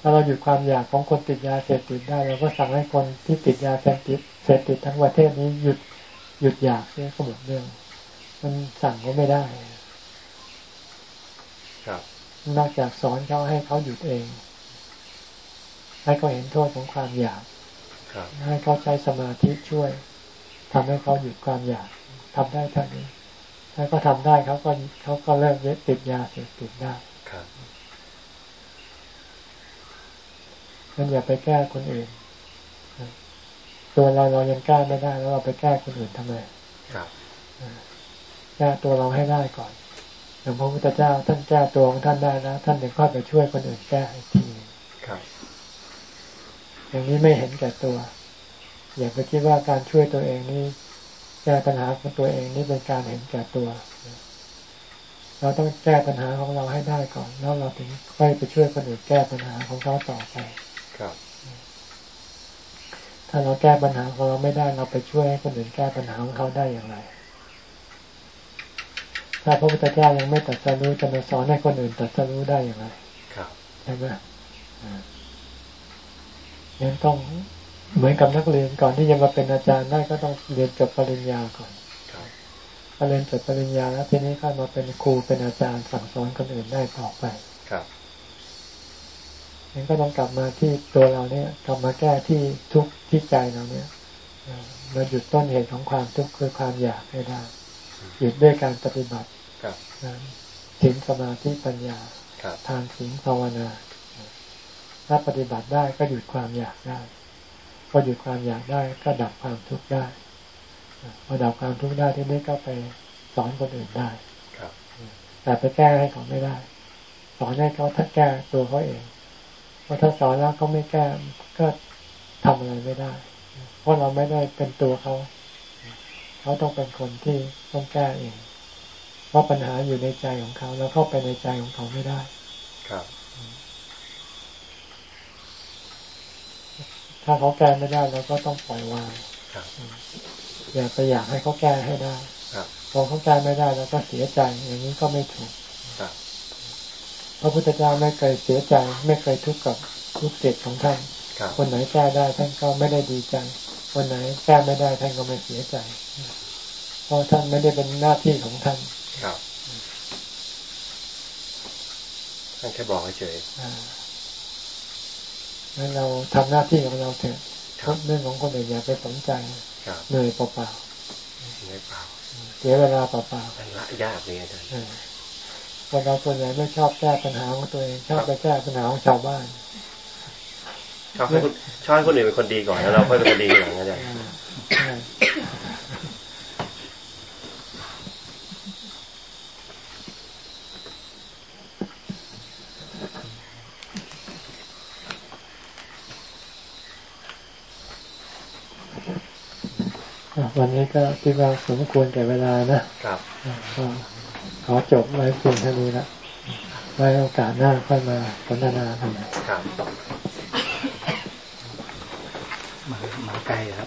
[SPEAKER 1] ถ้าเราหยุดความอยากของคนติดยาเสพติดได้เราก็สั่งให้คนที่ติดยาเสพติดเสพติดทั้งประเทศนี้หยุดหยุดอยากเนี่ยก็หมดเรื่อง มันสั่งก็ไม่ได้
[SPEAKER 5] ครับ
[SPEAKER 1] นอกจากสอนเขาให้เขาหยุดเอง ให้เขาเห็นโทษของความอยาก
[SPEAKER 5] ครับ
[SPEAKER 1] ให้เขาใช้สมาธิช่วย ทำให้เขาหยุดความอยากทำได้เท่านี้ถ้าเขาทำได้เขาก็เขาก็เลิกยึดติดยาเสพติดได้
[SPEAKER 5] ครับ
[SPEAKER 1] งั้นอย่าไปแก้คนอื่นตัวเราเรายังแก้ไม่ได้ แล้วเราไปแก้คนอื่นทำไม
[SPEAKER 5] ครับ
[SPEAKER 1] แก้ตัวเราให้ได้ก่อนอย่างพระพุทธเจ้าท่านแก้ตัวของท่านได้แล้วท่านถึงค่อยไปช่วยคนอื่นแก้อีกที
[SPEAKER 5] ครับ
[SPEAKER 1] อย่างนี้ไม่เห็นแก่ตัว อย่าไปคิดว่าการช่วยตัวเองนี่แก้ปัญหาของตัวเองนี่เป็นการเห็นแก่ตัว เราต้องแก้ปัญหาของเราให้ได้ก่อน แล้วเราถึงค่อยไปช่วยคนอื่นแก้ปัญหาของเขาต่อไป
[SPEAKER 5] ครับ
[SPEAKER 1] ถ้าเราแก้ปัญหาของเราไม่ได้เราไปช่วยให้คนอื่นแก้ปัญหาของเขาได้อย่างไร ถ้าพระพุทธเจ้ายังไม่ตรัดสรู้จะมาสอนให้คนอื่นตรัดสรู้ได้อย่างไร
[SPEAKER 5] ครับ
[SPEAKER 1] ใช่ไหมอ่ายังต้อง เหมือนกับนักเรียนก่อนที่จะมาเป็นอาจารย์ได้ก็ต้องเรียนจบปริญญาก่อน
[SPEAKER 5] ครับ
[SPEAKER 1] พอเรียนจบปริญญาแล้วทีนี้ก็มาเป็นครูเป็นอาจารย์สั่งสอนคนอื่นได้ต่อไป
[SPEAKER 5] ครับ
[SPEAKER 1] งั้นก็ต้องกลับมาที่ตัวเราเนี่ย กลับมาแก้ที่ทุกข์ที่ใจเราเนี่ยเอ่อมาหยุดต้นเหตุของความทุกข์คือความอยากให้ได้หยุดด้วยการปฏิบัติ
[SPEAKER 5] ครับ
[SPEAKER 1] นะศีลสมาธิปัญญา
[SPEAKER 5] ครับ
[SPEAKER 1] ทานศีลภาวนา ถ้าปฏิบัติได้ก็หยุดความอยากได้ พอหยุดความอยากได้ก็ดับความทุกข์ได้พอดับความทุกข์ได้ทีนี้ก็ไปสอนคนอื่นได้
[SPEAKER 5] ครับ
[SPEAKER 1] แต่ไปแก้ให้เขาไม่ได้ สอนให้เขาถ้าแก้ตัวเขาเองเพราะถ้าสอนแล้วเขาไม่แก้ก็ทำอะไรไม่ได้ เพราะเราไม่ได้เป็นตัวเขาเขาต้องเป็นคนที่ต้องแก้เองเพราะปัญหาอยู่ในใจของเขา แล้วเข้าไปในใจของเขาไม่ได้
[SPEAKER 5] ครับ
[SPEAKER 1] ถ้าเขาแก้ไม่ได้เราก็ต้องปล่อยวาง
[SPEAKER 5] ครับ
[SPEAKER 1] อย่าไปอยากให้เขาแก้ให้ได้
[SPEAKER 5] ครับ
[SPEAKER 1] พอเขาแก้ไม่ได้เราก็เสียใจ อย่างนี้ก็ไม่ถูก
[SPEAKER 5] ครับ
[SPEAKER 1] พระพุทธเจ้าไม่เคยเสียใจ ไม่เคยทุกข์กับลูกศิษย์ของท่าน
[SPEAKER 5] ครับ
[SPEAKER 1] คนไหนแก้ได้ท่านก็ไม่ได้ดีใจ คนไหนแก้ไม่ได้ท่านก็ไม่เสียใจ เพราะท่านไม่ได้เป็นหน้าที่ของท่าน
[SPEAKER 5] ครับท่านแค่บอกเฉย
[SPEAKER 1] อ่า งั้นเราทำหน้าที่ของเราเถอะ
[SPEAKER 5] ครับ
[SPEAKER 1] เรื่องของคนอื่นอย่าไปสนใจ
[SPEAKER 5] ครับ
[SPEAKER 1] เหนื่อยเปล่า
[SPEAKER 5] ไม่เปล่า
[SPEAKER 1] ๆเสียเวลาเปล่า
[SPEAKER 5] มันละยากเลยอาจารย์
[SPEAKER 1] ๆเออคนเราส่วนใหญ่ไม่ชอบแก้ปัญหาของตัวเองชอบไปแก้ปัญหาของชาวบ้าน
[SPEAKER 5] ชอบให้คนชอบให้คนอื่นเป็นคนดีก่อนแล้วเราค่อยเป็นคนดีทีหลังอาจารย์
[SPEAKER 1] อ่าใช่อะ วันนี้ก็คิดว่าสมควรแก่เวลานะครับอะก็ขอจบไว้เพียงเท่านี้ละไว้โอกาสหน้าค่อยมาสนทนากัน
[SPEAKER 5] ครับ
[SPEAKER 4] มามาไกลครับ